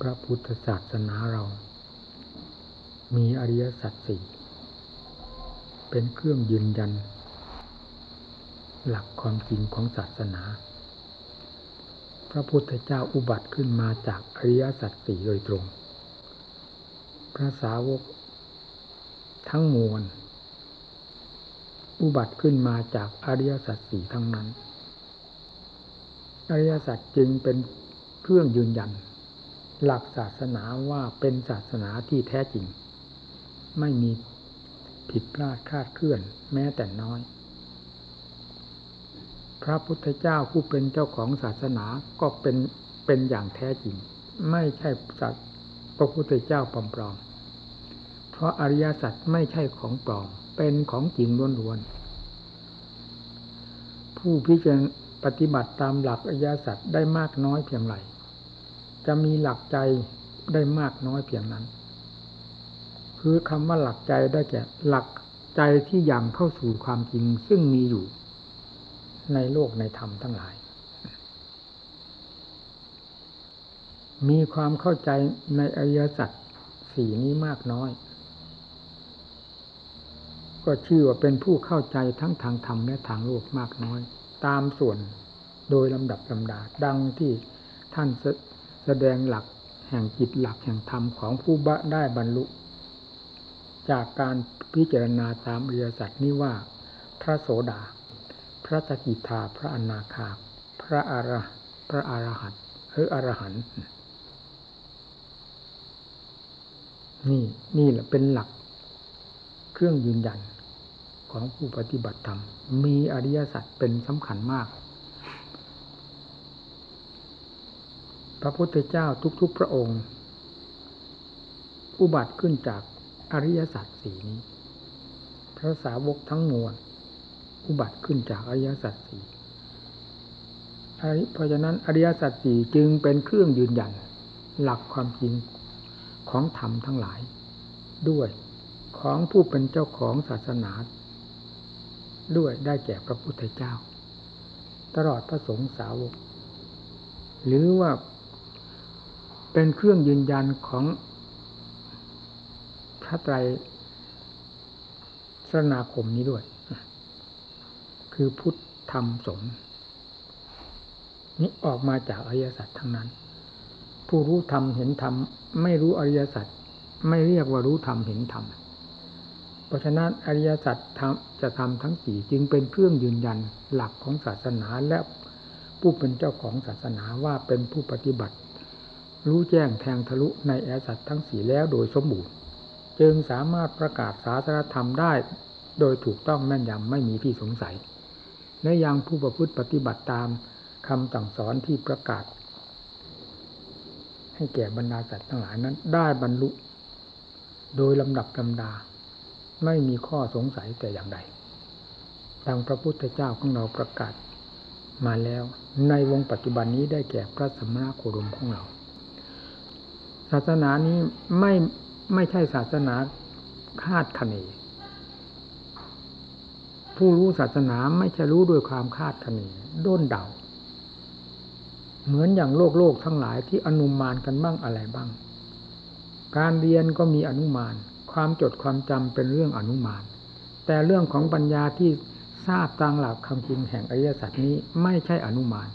พระพุทธศาสนาเรา มีอริยสัจสี่เป็นเครื่องยืนยัน หลักความจริงของศาสนา พระพุทธเจ้าอุบัติขึ้นมาจากอริยสัจสี่โดยตรง พระสาวกทั้งมวล อุบัติขึ้นมาจากอริยสัจสี่ทั้งนั้น อริยสัจจึงเป็นเครื่องยืนยัน หลักศาสนาว่าเป็นศาสนาที่แท้จริง ไม่มีผิดพลาดคาดเคลื่อนแม้แต่น้อย พระพุทธเจ้าผู้เป็นเจ้าของศาสนาก็เป็นเป็นอย่างแท้จริง ไม่ใช่สัตว์พระพุทธเจ้าปลอมๆเพราะอริยสัจไม่ใช่ของปลอม เป็นของจริงล้วนๆผู้พิจารณาปฏิบัติตามหลักอริยสัจได้มากน้อยเพียงไร จะมีหลักใจได้มากน้อยเพียงนั้น คือคำว่าหลักใจได้แก่หลักใจที่ยังเข้าสู่ความจริงซึ่งมีอยู่ในโลกในธรรมทั้งหลาย มีความเข้าใจในอริยสัจสี่นี้มากน้อย ก็ชื่อว่าเป็นผู้เข้าใจทั้งทางธรรมและทางโลกมากน้อย ตามส่วนโดยลำดับลำดาดังที่ท่าน แสดงหลักแห่งจิตหลักแห่งธรรมของผู้บะได้บรรลุ จากการพิจารณาตามเรียสัตนี้ว่า พระโสดา พระสกิทาพระอนาคา พระอระพระอรหันต์หรืออรหันต์นี่นี่แหละเป็นหลัก เครื่องยืนยันของผู้ปฏิบัติธรรม มีอริยสัจเป็นสำคัญมาก ระพุทธเจ้าทุกๆพระองค์ อุบัติขึ้นจากอริยสัจสีนี้ พระสาวกทั้งมวลอุบัติขึ้นจากอริยสัจสี่เพราะฉะนั้นอริยสัจสี่จึงเป็นเครื่องยืนยัน หลักความจริงของธรรมทั้งหลาย ด้วยของผู้เป็นเจ้าของศาสนา ด้วยได้แก่พระพุทธเจ้า ตลอดพระสงฆ์สาวก หรือว่า เป็นเครื่องยืนยันของพระไตรสนาคมนี้ด้วย คือพุทธธรรมสงฆ์นี้ออกมาจากอริยสัจทั้งนั้น ผู้รู้ธรรมเห็นธรรมไม่รู้อริยสัจไม่เรียกว่ารู้ธรรมเห็นธรรมเพราะฉะนั้นอริยสัจจะทำทั้งสี่จึงเป็นเครื่องยืนยันหลักของศาสนาและผู้เป็นเจ้าของศาสนาว่าเป็นผู้ปฏิบัติ รู้แจ้งแทงทะลุในอสัจทั้งสี่แล้วโดยสมบูรณ์ จึงสามารถประกาศศาสนธรรมได้ โดยถูกต้องแม่นยำไม่มีที่สงสัย และยังผู้ประพฤติปฏิบัติตามคำสั่งสอนที่ประกาศ ให้แก่บรรดาสัตว์ทั้งหลายนั้น ได้บรรลุ โดยลำดับลำดา ไม่มีข้อสงสัยแต่อย่างใดดังพระพุทธเจ้าของเราประกาศมาแล้วในวงปัจจุบันนี้ได้แก่พระสมณโคดมของเรา ศาสนานี้ไม่ไม่ใช่ศาสนาคาดคะเนผู้รู้ศาสนาไม่ใช่รู้ด้วยความคาดคะเนด้นเดาเหมือนอย่างโลกโลกทั้งหลายที่อนุมานกันบ้างอะไรบ้าง การเรียนก็มีอนุมาน ความจดความจำเป็นเรื่องอนุมาน แต่เรื่องของปัญญาที่ทราบตามหลักคำจริงแห่งอริยสัจนี้ไม่ใช่อนุมาน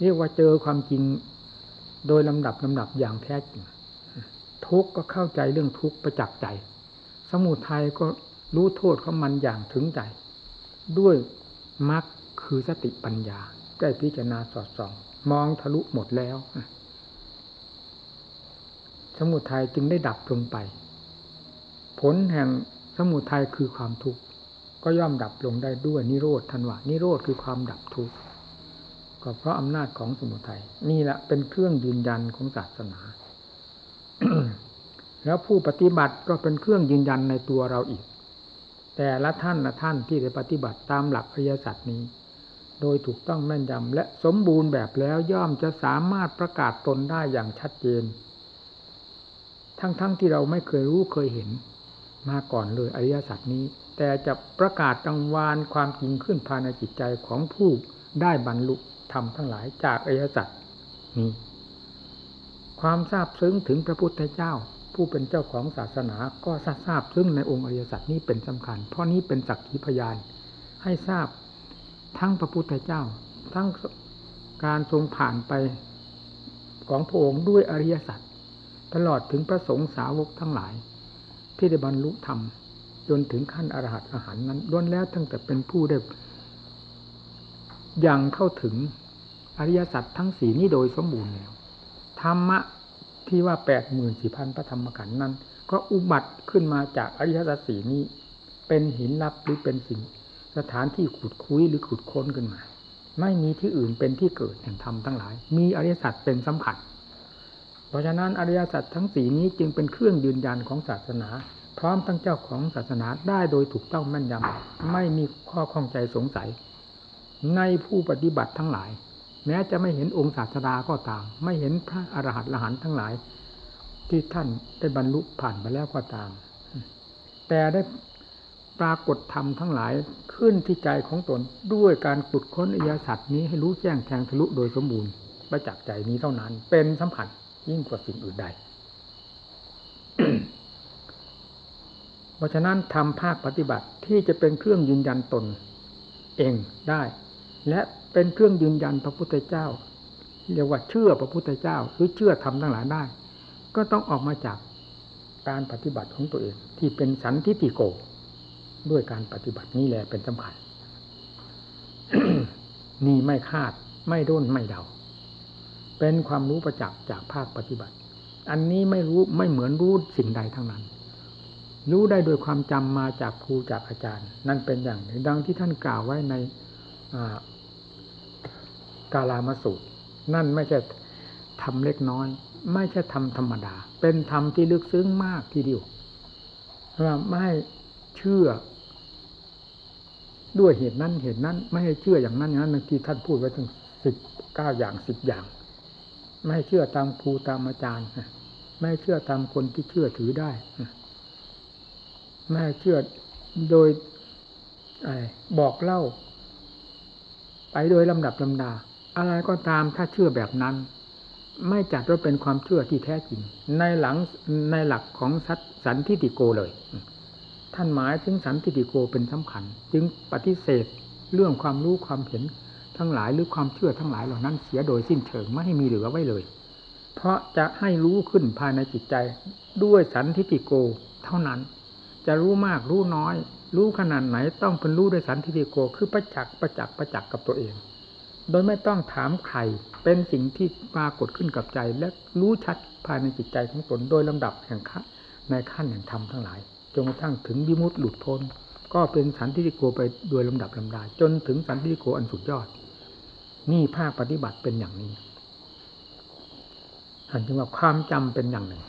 เรียกว่าเจอความจริง โดยลำดับลำดับอย่างแท้จริง ทุกข์ก็เข้าใจเรื่องทุกข์ประจักษ์ใจ สมุทัยก็รู้โทษของมันอย่างถึงใจ ด้วยมรรคคือสติปัญญาได้พิจารณาสอดส่อง มองทะลุหมดแล้ว สมุทัยจึงได้ดับลงไป ผลแห่งสมุทัยคือความทุกข์ก็ย่อมดับลงได้ด้วยนิโรธทันวะนิโรธคือความดับทุกข์ ก็เพราะอำนาจของสมุทัยนี่แหละเป็นเครื่องยืนยันของศาสนา แล้วผู้ปฏิบัติก็เป็นเครื่องยืนยันในตัวเราอีก แต่ละท่านละท่านที่ได้ปฏิบัติตามหลักอริยสัจนี้ โดยถูกต้องแม่นยำและสมบูรณ์แบบแล้วย่อมจะสามารถประกาศตนได้อย่างชัดเจน ทั้งๆทที่เราไม่เคยรู้เคยเห็นมาก่อนเลยอริยสัจนี้ แต่จะประกาศกังวานความจริงขึ้นภายในจิตใจของผู้ได้บรรลุ ธรรมทั้งหลายจากอริยสัจนี้ความทราบซึ้งถึงพระพุทธเจ้า ผู้เป็นเจ้าของศาสนาก็ทราบซึ้งในองค์อริยสัจนี้เป็นสำคัญ เพราะนี้เป็นสักขีพยาน ให้ทราบทั้งพระพุทธเจ้า ทั้งการทรงผ่านไปของพระองค์ด้วยอริยสัจตลอดถึงพระสงฆ์สาวกทั้งหลาย ที่ได้บรรลุธรรม จนถึงขั้นอรหัตอาหารนั้นล้วนแล้วตั้งแต่เป็นผู้ได้ยังเข้าถึง อริยสัจทั้งสี่นี้โดยสมบูรณ์แล้วธรรมะที่ว่าแปดหมื่นสี่พันพระธรรมขันธ์นั้น ก็อุบัติขึ้นมาจากอริยสัจสี่นี้ เป็นหินลับหรือเป็นสิ่ง สถานที่ขุดคุยหรือขุดค้นขึ้นมา ไม่มีที่อื่นเป็นที่เกิดแห่งธรรมทั้งหลาย มีอริยสัจเป็นสำคัญ เพราะฉะนั้นอริยสัจทั้งสี่นี้จึงเป็นเครื่องยืนยันของศาสนา พร้อมทั้งเจ้าของศาสนาได้โดยถูกต้องแม่นยำไม่มีข้อข้องใจสงสัย ในผู้ปฏิบัติทั้งหลาย แม้จะไม่เห็นองค์ศาสดาก็ตาม ไม่เห็นพระอรหันต์ละหันต์ทั้งหลาย ที่ท่านได้บรรลุผ่านไปแล้วก็ตาม แต่ได้ปรากฏธรรมทั้งหลายขึ้นที่ใจของตนด้วยการขุดค้นอิยสัจนี้ให้รู้แจ้งแทงทะลุโดยสมบูรณ์ประจักษ์ใจนี้เท่านั้น เป็นสำคัญยิ่งกว่าสิ่งอื่นใด เพราะฉะนั้นทำภาคปฏิบัติที่จะเป็นเครื่องยืนยันตน เองได้ และเป็นเครื่องยืนยันพระพุทธเจ้า เรียกว่าเชื่อพระพุทธเจ้าหรือเชื่อธรรมทั้งหลายได้ ก็ต้องออกมาจากการปฏิบัติของตัวเอง ที่เป็นสันทิติโก ด้วยการปฏิบัตินี้แหละเป็นสำคัญนี่ไม่คาดไม่ด้นไม่เดา เป็นความรู้ประจักษ์จากภาคปฏิบัติ อันนี้ไม่รู้ไม่เหมือนรู้สิ่งใดทั้งนั้น รู้ได้โดยความจำมาจากครูจากอาจารย์ นั่นเป็นอย่างหนึ่งดังที่ท่านกล่าวไว้ใน กาลามสูตร นั่นไม่ใช่ทำเล็กน้อย ไม่ใช่ทำธรรมดา เป็นธรรมที่ลึกซึ้งมากทีเดียวว่าไม่เชื่อ ด้วยเหตุนั้นเหตุนั้น ไม่ให้เชื่ออย่างนั้นอย่างนั้นบางทีท่านพูดไว้ถึงสิบเก้าอย่างสิบอย่าง ไม่ให้เชื่อตามครูตามอาจารย์ไม่ให้เชื่อตามคนที่เชื่อถือได้ไม่ให้เชื่อโดยบอกเล่า ไปโดยลำดับลำดา อะไรก็ตามถ้าเชื่อแบบนั้น ไม่จัดว่าเป็นความเชื่อที่แท้จริง ในหลังในหลักของสันทิติโกเลย ท่านหมายถึงสันติติโกเป็นสำคัญ จึงปฏิเสธเรื่องความรู้ความเห็นทั้งหลายหรือความเชื่อทั้งหลายเหล่านั้นเสียโดยสิ้นเชิงไม่ให้มีเหลือไว้เลย เพราะจะให้รู้ขึ้นภายในจิตใจด้วยสันทิติโกเท่านั้น จะรู้มากรู้น้อย รู้ขนาดไหนต้องเป็นรู้ด้วยสันทิติโก คือประจักษ์ประจักษ์ประจักษ์กับตัวเอง โดยไม่ต้องถามใคร เป็นสิ่งที่ปรากฏขึ้นกับใจ และรู้ชัดภายในจิตใจของตนโดยลำดับแห่งขั้นในขั้นแห่งธรรมทั้งหลาย จนกระทั่งถึงวิมุตติหลุดพ้น ก็เป็นสันติโกไปโดยลำดับลำดา จนถึงสันติโกอันสุดยอด นี่ภาคปฏิบัติเป็นอย่างนี้อันจึงว่าความจำเป็นอย่างหนึ่ง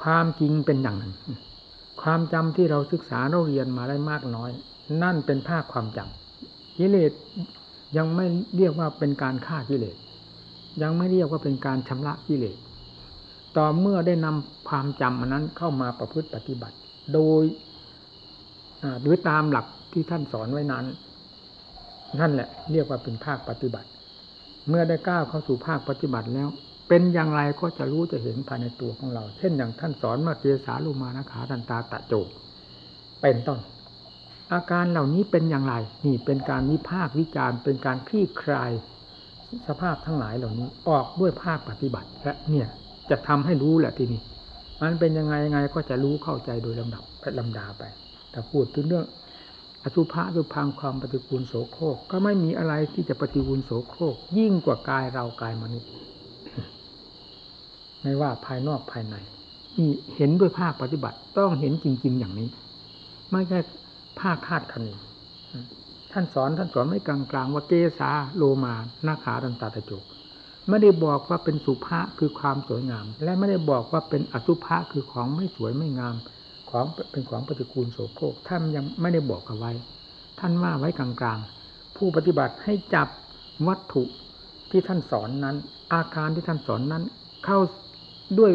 ความจริงเป็นอย่างหนึ่ง ความจำที่เราศึกษาเราเรียนมาได้มากน้อย นั่นเป็นภาคความจำกิเลส ยังไม่เรียกว่าเป็นการฆ่ากิเลส ยังไม่เรียกว่าเป็นการชำระกิเลส ต่อเมื่อได้นำความจำอันนั้นเข้ามาประพฤติปฏิบัติ โดยหรือตามหลักที่ท่านสอนไว้นั้น นั่นแหละเรียกว่าเป็นภาคปฏิบัติ เมื่อได้ก้าวเข้าสู่ภาคปฏิบัติแล้ว เป็นอย่างไรก็จะรู้จะเห็นภายในตัวของเรา เช่นอย่างท่านสอนมาเกสาลุมานะขาดันตาตะโจเป็นต้น อาการเหล่านี้เป็นอย่างไร นี่เป็นการวิพากวิจารณ์ เป็นการคลี่คลายสภาพทั้งหลายเหล่านี้ออกด้วยภาคปฏิบัติ และเนี่ยจะทำให้รู้แหละทีนี้มันเป็นยังไงยังไงก็จะรู้เข้าใจโดยลำดับลำดาไป แต่พูดถึงเรื่องอสุภะคือพังความปฏิกูลโสโครกก็ไม่มีอะไรที่จะปฏิกูลโสโครกยิ่งกว่ากายเรากายมนุษย์ไม่ว่าภายนอกภายในนี่เห็นด้วยภาคปฏิบัติต้องเห็นจริง ๆ อย่างนี้ ไม่ใช่ ภาคาดคะเนท่านสอนท่านสอนไม่กลางๆว่าเกสาโลมาหน้าขาดันตาตะจกไม่ได้บอกว่าเป็นสุภาคือความสวยงาม และไม่ได้บอกว่าเป็นอสุภะคือของไม่สวยไม่งาม ของเป็นของปฏิกูลโสโครกท่านยังไม่ได้บอกเอาไว้ ท่านว่าไว้กลางๆ ผู้ปฏิบัติให้จับวัตถุที่ท่านสอนนั้น อาการที่ท่านสอนนั้น เข้าด้วย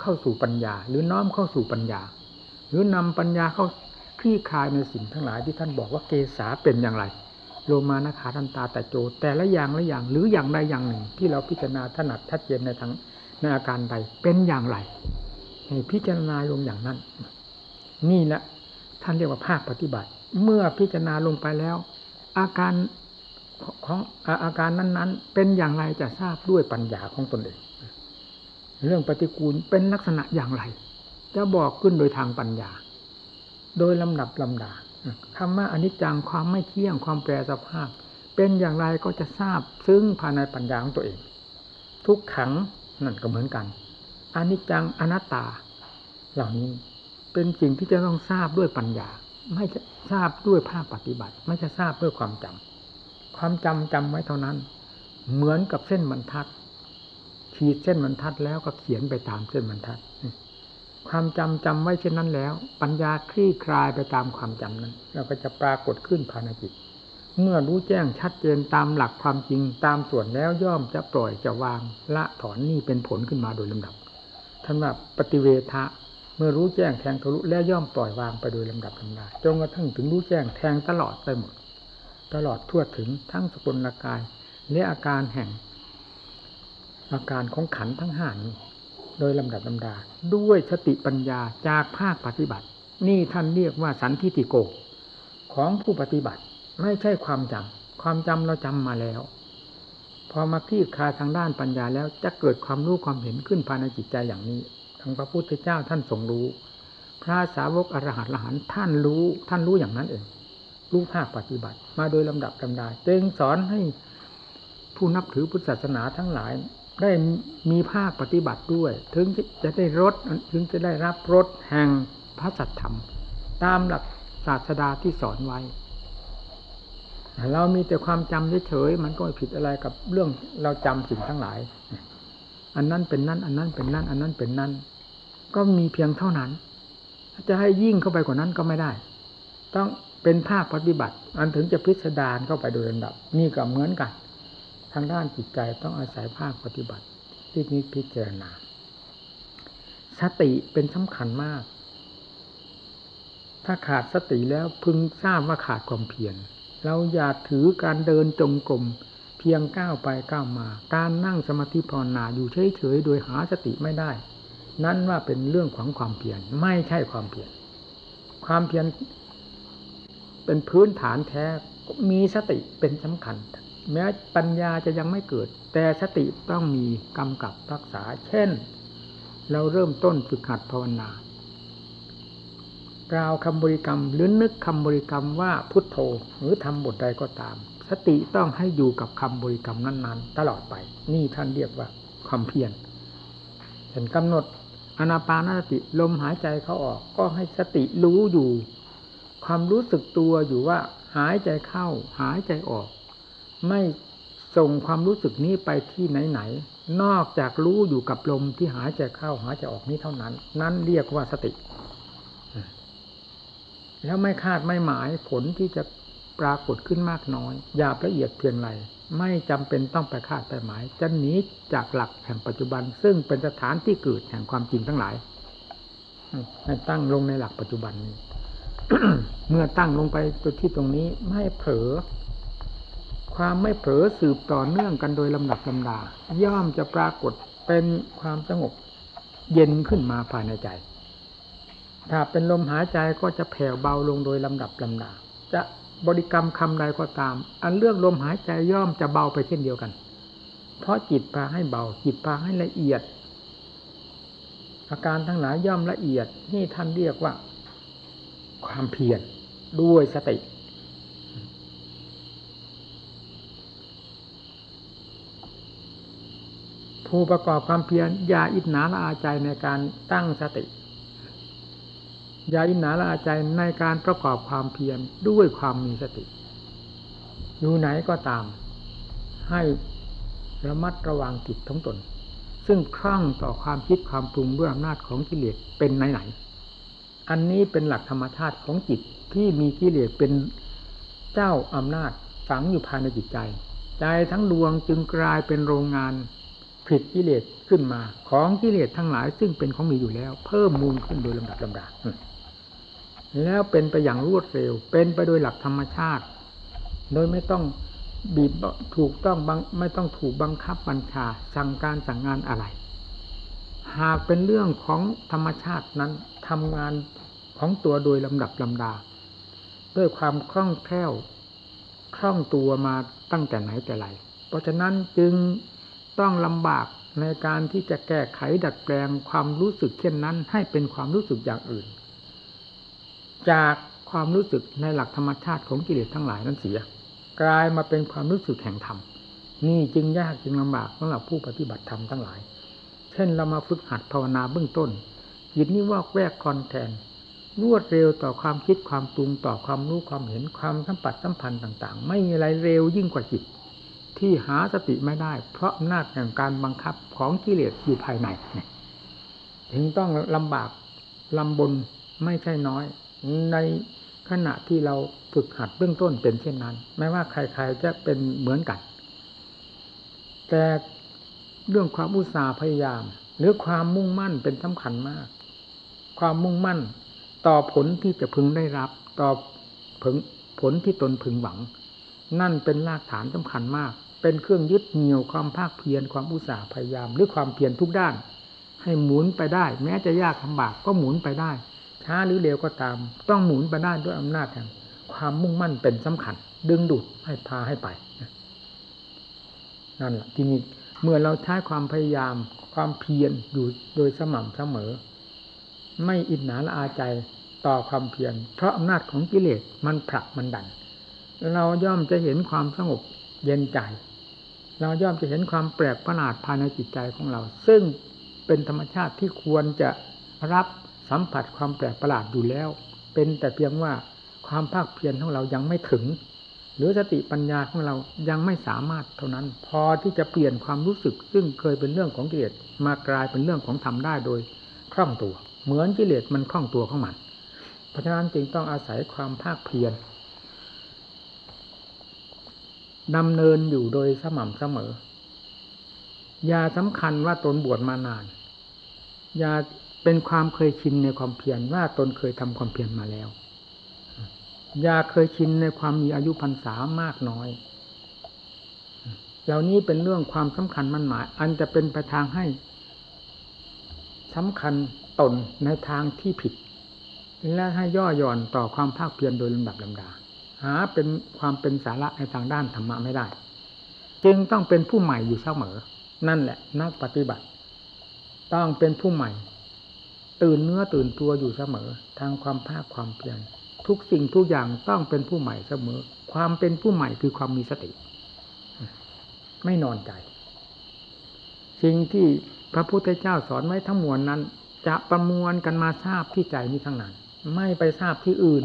เข้าสู่ปัญญา หรือน้อมเข้าสู่ปัญญา หรือนำปัญญาเข้า ลี่คลายในสิ่งทั้งหลายที่ท่านบอกว่าเกษาเป็นอย่างไร โลมานะขาทันตาแต่โจ แต่ละอย่างละอย่างหรืออย่างใดอย่างหนึ่ง ที่เราพิจารณาถนัดชัดเจนในทางในอาการใดเป็นอย่างไรให้พิจารณาลงอย่างนั้น นี่แหละท่านเรียกว่าภาคปฏิบัติ เมื่อพิจารณาลงไปแล้ว อาการของอาการนั้น ๆ เป็นอย่างไรจะทราบด้วยปัญญาของตนเอง เรื่องปฏิกูลเป็นลักษณะอย่างไร จะบอกขึ้นโดยทางปัญญา โดยลำดับลำดาคำว่าอนิจจังความไม่เที่ยงความแปรสภาพ เป็นอย่างไรก็จะทราบซึ่งภายในปัญญาของตัวเอง ทุกขังนั่นก็เหมือนกันอนิจจังอนัตตา เหล่านี้เป็นสิ่งที่จะต้องทราบด้วยปัญญา ไม่ทราบด้วยภาคปฏิบัติ ไม่จะทราบด้วยความจำความจำจำไว้เท่านั้น เหมือนกับเส้นบรรทัดขีดเส้นบรรทัดแล้วก็เขียนไปตามเส้นบรรทัด ความจำจำไว้เช่นนั้นแล้ว ปัญญาคลี่คลายไปตามความจำนั้นเราก็จะปรากฏขึ้นภายในจิต เมื่อรู้แจ้งชัดเจนตามหลักความจริงตามส่วนแล้วย่อมจะปล่อยจะวางละถอนนี่เป็นผลขึ้นมาโดยลำดับท่านว่าปฏิเวทะเมื่อรู้แจ้งแทงทะลุแล้วย่อมปล่อยวางไปโดยลำดับลำดาจนกระทั่งถึงรู้แจ้งแทงตลอดไปหมด ตลอดทั่วถึงทั้งสกุลกายและอาการแห่ง อาการของขันทั้งห้านี้ โดยลำดับลำดา ด้วยสติปัญญาจากภาคปฏิบัติ นี่ท่านเรียกว่าสันทิติโก ของผู้ปฏิบัติไม่ใช่ความจำความจำเราจำมาแล้ว พอมาคลี่คลายทางด้านปัญญาแล้วจะเกิดความรู้ความเห็นขึ้นภายในจิตใจอย่างนี้ทางพระพุทธเจ้าท่านทรงรู้ พระสาวกอรหัตละหันท่านรู้ท่านรู้อย่างนั้นเองรู้ภาคปฏิบัติ มาโดยลำดับลำดาจึงสอนให้ผู้นับถือพุทธศาสนาทั้งหลาย ได้มีภาคปฏิบัติด้วย ถึงจะได้รสถึงจะได้รับรสแห่งพระสัทธรรม ตามหลักศาสดาที่สอนไว้ เรามีแต่ความจำเฉยๆมันก็ไม่ผิดอะไรกับเรื่องเราจำสิ่งทั้งหลาย อันนั้นเป็นนั่น อันนั้นเป็นนั่น อันนั้นเป็นนั่น ก็มีเพียงเท่านั้น จะให้ยิ่งเข้าไปกว่านั้นก็ไม่ได้ ต้องเป็นภาคปฏิบัติ อันถึงจะพิสดารเข้าไปโดยลำดับนี่ก็เหมือนกัน ทางด้านจิตใจต้องอาศัยภาคปฏิบัติที่นี้พิจารณา สติเป็นสำคัญมาก ถ้าขาดสติแล้วพึงทราบว่าขาดความเพียรเราอย่าถือการเดินจงกรมเพียงก้าวไปก้าวมา การนั่งสมาธิภาวนาอยู่เฉยๆโดยหาสติไม่ได้ นั่นว่าเป็นเรื่องของความเพียรไม่ใช่ความเพียรความเพียรเป็นพื้นฐานแท้มีสติเป็นสำคัญ แม้ปัญญาจะยังไม่เกิด แต่สติต้องมีกำกับรักษา เช่น เราเริ่มต้นฝึกหัดภาวนากล่าวคำบริกรรมหรือนึกคำบริกรรมว่าพุทโธหรือทำบทใดก็ตาม สติต้องให้อยู่กับคำบริกรรมนั้น ๆ ตลอดไป นี่ท่านเรียกว่าความเพียรเห็นกำหนดอนาปานสติลมหายใจเขาออก ก็ให้สติรู้อยู่ ความรู้สึกตัวอยู่ว่า หายใจเข้า หายใจออก ไม่ส่งความรู้สึกนี้ไปที่ไหนๆนอกจากรู้อยู่กับลมที่หายใจเข้าหายใจออกนี้เท่านั้น นั้นเรียกว่าสติ แล้วไม่คาดไม่หมายผลที่จะปรากฏขึ้นมากน้อยหยาละเอียดเพียงไรไม่จำเป็นต้องไปคาดไปหมาย จะหนีจากหลักแห่งปัจจุบัน ซึ่งเป็นสถานที่เกิดแห่งความจริงทั้งหลายให้ตั้งลงในหลักปัจจุบันนี้ เมื่อตั้งลงไปตัวที่ตรงนี้ไม่เผลอ ความไม่เผลอสืบต่อเนื่องกันโดยลำดับลำดา ย่อมจะปรากฏเป็นความสงบเย็นขึ้นมาภายในใจ ถ้าเป็นลมหายใจก็จะแผ่วเบาลงโดยลำดับลำดา จะบริกรรมคำใดก็ตาม อันเรื่องลมหายใจย่อมจะเบาไปเช่นเดียวกัน เพราะจิตพาให้เบา จิตพาให้ละเอียด อาการทั้งหลายย่อมละเอียด นี่ท่านเรียกว่า ความเพียรด้วยสติ ผู้ประกอบความเพียรอย่าอิจฉาละอาใจในการตั้งสติ อย่าอิจฉาละอาใจในการประกอบความเพียรด้วยความมีสติ อยู่ไหนก็ตาม ให้ระมัดระวังจิตทั้งตน ซึ่งคลั่งต่อความคิดความปรุงด้วยอำนาจของกิเลสเป็นไหนไหนอันนี้เป็นหลักธรรมชาติของจิตที่มีกิเลสเป็นเจ้าอำนาจฝังอยู่ภายในจิตใจ ใจทั้งดวงจึงกลายเป็นโรงงาน ผิดกิเลสขึ้นมา ของกิเลสทั้งหลาย ซึ่งเป็นของมีอยู่แล้ว เพิ่มมูลขึ้นโดยลำดับลำดับแล้วเป็นไปอย่างรวดเร็ว เป็นไปโดยหลักธรรมชาติ โดยไม่ต้องบีบถูกต้องบังไม่ต้องถูกบังคับบัญชาสั่งการสั่งงานอะไร หากเป็นเรื่องของธรรมชาตินั้นทำงานของตัวโดยลำดับลำดา ด้วยความคล่องแคล่วคล่องตัวมาตั้งแต่ไหนแต่ไรเพราะฉะนั้นจึง ต้องลำบากในการที่จะแก้ไขดัดแปลงความรู้สึกเช่นนั้น ให้เป็นความรู้สึกอย่างอื่น จากความรู้สึกในหลักธรรมชาติของกิเลสทั้งหลายนั้นเสีย กลายมาเป็นความรู้สึกแห่งธรรมนี่จึงยากจึงลำบากสำหรับผู้ปฏิบัติธรรมทั้งหลาย เช่นเรามาฝึกหัดภาวนาเบื้องต้นจิตนี้วอกแวกคอนแทนรวดเร็วต่อความคิดความปรุงต่อความรู้ความเห็นความสัมผัสสัมพันธ์ต่าง ๆ ไม่มีอะไรเร็วยิ่งกว่าจิต ที่หาสติไม่ได้ เพราะอำนาจแห่งการบังคับของกิเลสอยู่ภายในถึงต้องลำบากลำบนไม่ใช่น้อย ในขณะที่เราฝึกหัดเบื้องต้นเป็นเช่นนั้นแม้ว่าใครๆจะเป็นเหมือนกัน แต่เรื่องความอุตสาห์พยายาม หรือความมุ่งมั่นเป็นสำคัญมาก ความมุ่งมั่นต่อผลที่จะพึงได้รับ ต่อผลที่ตนพึงหวัง นั่นเป็นรากฐานสำคัญมาก เป็นเครื่องยึดเหนี่ยวความภาคเพียรความอุตสาห์พยายาม หรือความเพียรทุกด้าน ให้หมุนไปได้ แม้จะยากลาบากก็หมุนไปได้ ช้าหรือเร็วก็ตาม ต้องหมุนไปได้ด้วยอำนาจแห่งความมุ่งมั่นเป็นสำคัญ ดึงดูดให้พาให้ไปนั่นแหละทีนี้เมื่อเราใช้ความพยายามความเพียรอยู่โดยสม่ำเสมอ ไม่อิจฉาละอาใจต่อความเพียรเพราะอำนาจของกิเลสมันผลักมันดัน เราย่อมจะเห็นความสงบเย็นใจ เราย่อมจะเห็นความแปลกประหลาดภายในจิตใจของเรา ซึ่งเป็นธรรมชาติที่ควรจะรับสัมผัสความแปลกประหลาดอยู่แล้ว เป็นแต่เพียงว่าความภาคเพียรของเรายังไม่ถึง หรือสติปัญญาของเรายังไม่สามารถเท่านั้น พอที่จะเปลี่ยนความรู้สึก ซึ่งเคยเป็นเรื่องของกิเลสมากลายเป็นเรื่องของธรรมได้โดยคล่องตัว เหมือนกิเลสมันคล่องตัวของมัน เพราะฉะนั้นจึงต้องอาศัยความภาคเพียร ดำเนินอยู่โดยสม่ำเสมออย่าสำคัญว่าตนบวชมานานอย่าเป็นความเคยชินในความเพียรว่าตนเคยทำความเพียรมาแล้วอย่าเคยชินในความมีอายุพรรษามากน้อย เหล่านี้เป็นเรื่องความสำคัญมันหมาย อันจะเป็นไปทางให้สำคัญตนในทางที่ผิด และให้ย่อหย่อนต่อความภาคเพียรโดยลำดับลำดา หาเป็นความเป็นสาระในทางด้านธรรมะไม่ได้ จึงต้องเป็นผู้ใหม่อยู่เสมอ นั่นแหละ นักปฏิบัติ ต้องเป็นผู้ใหม่ ตื่นเนื้อตื่นตัวอยู่เสมอ ทางความภาคความเพียรทุกสิ่งทุกอย่างต้องเป็นผู้ใหม่เสมอ ความเป็นผู้ใหม่คือความมีสติ ไม่นอนใจสิ่งที่พระพุทธเจ้าสอนไว้ทั้งมวลนั้น จะประมวลกันมาทราบที่ใจนี้ทั้งนั้น ไม่ไปทราบที่อื่น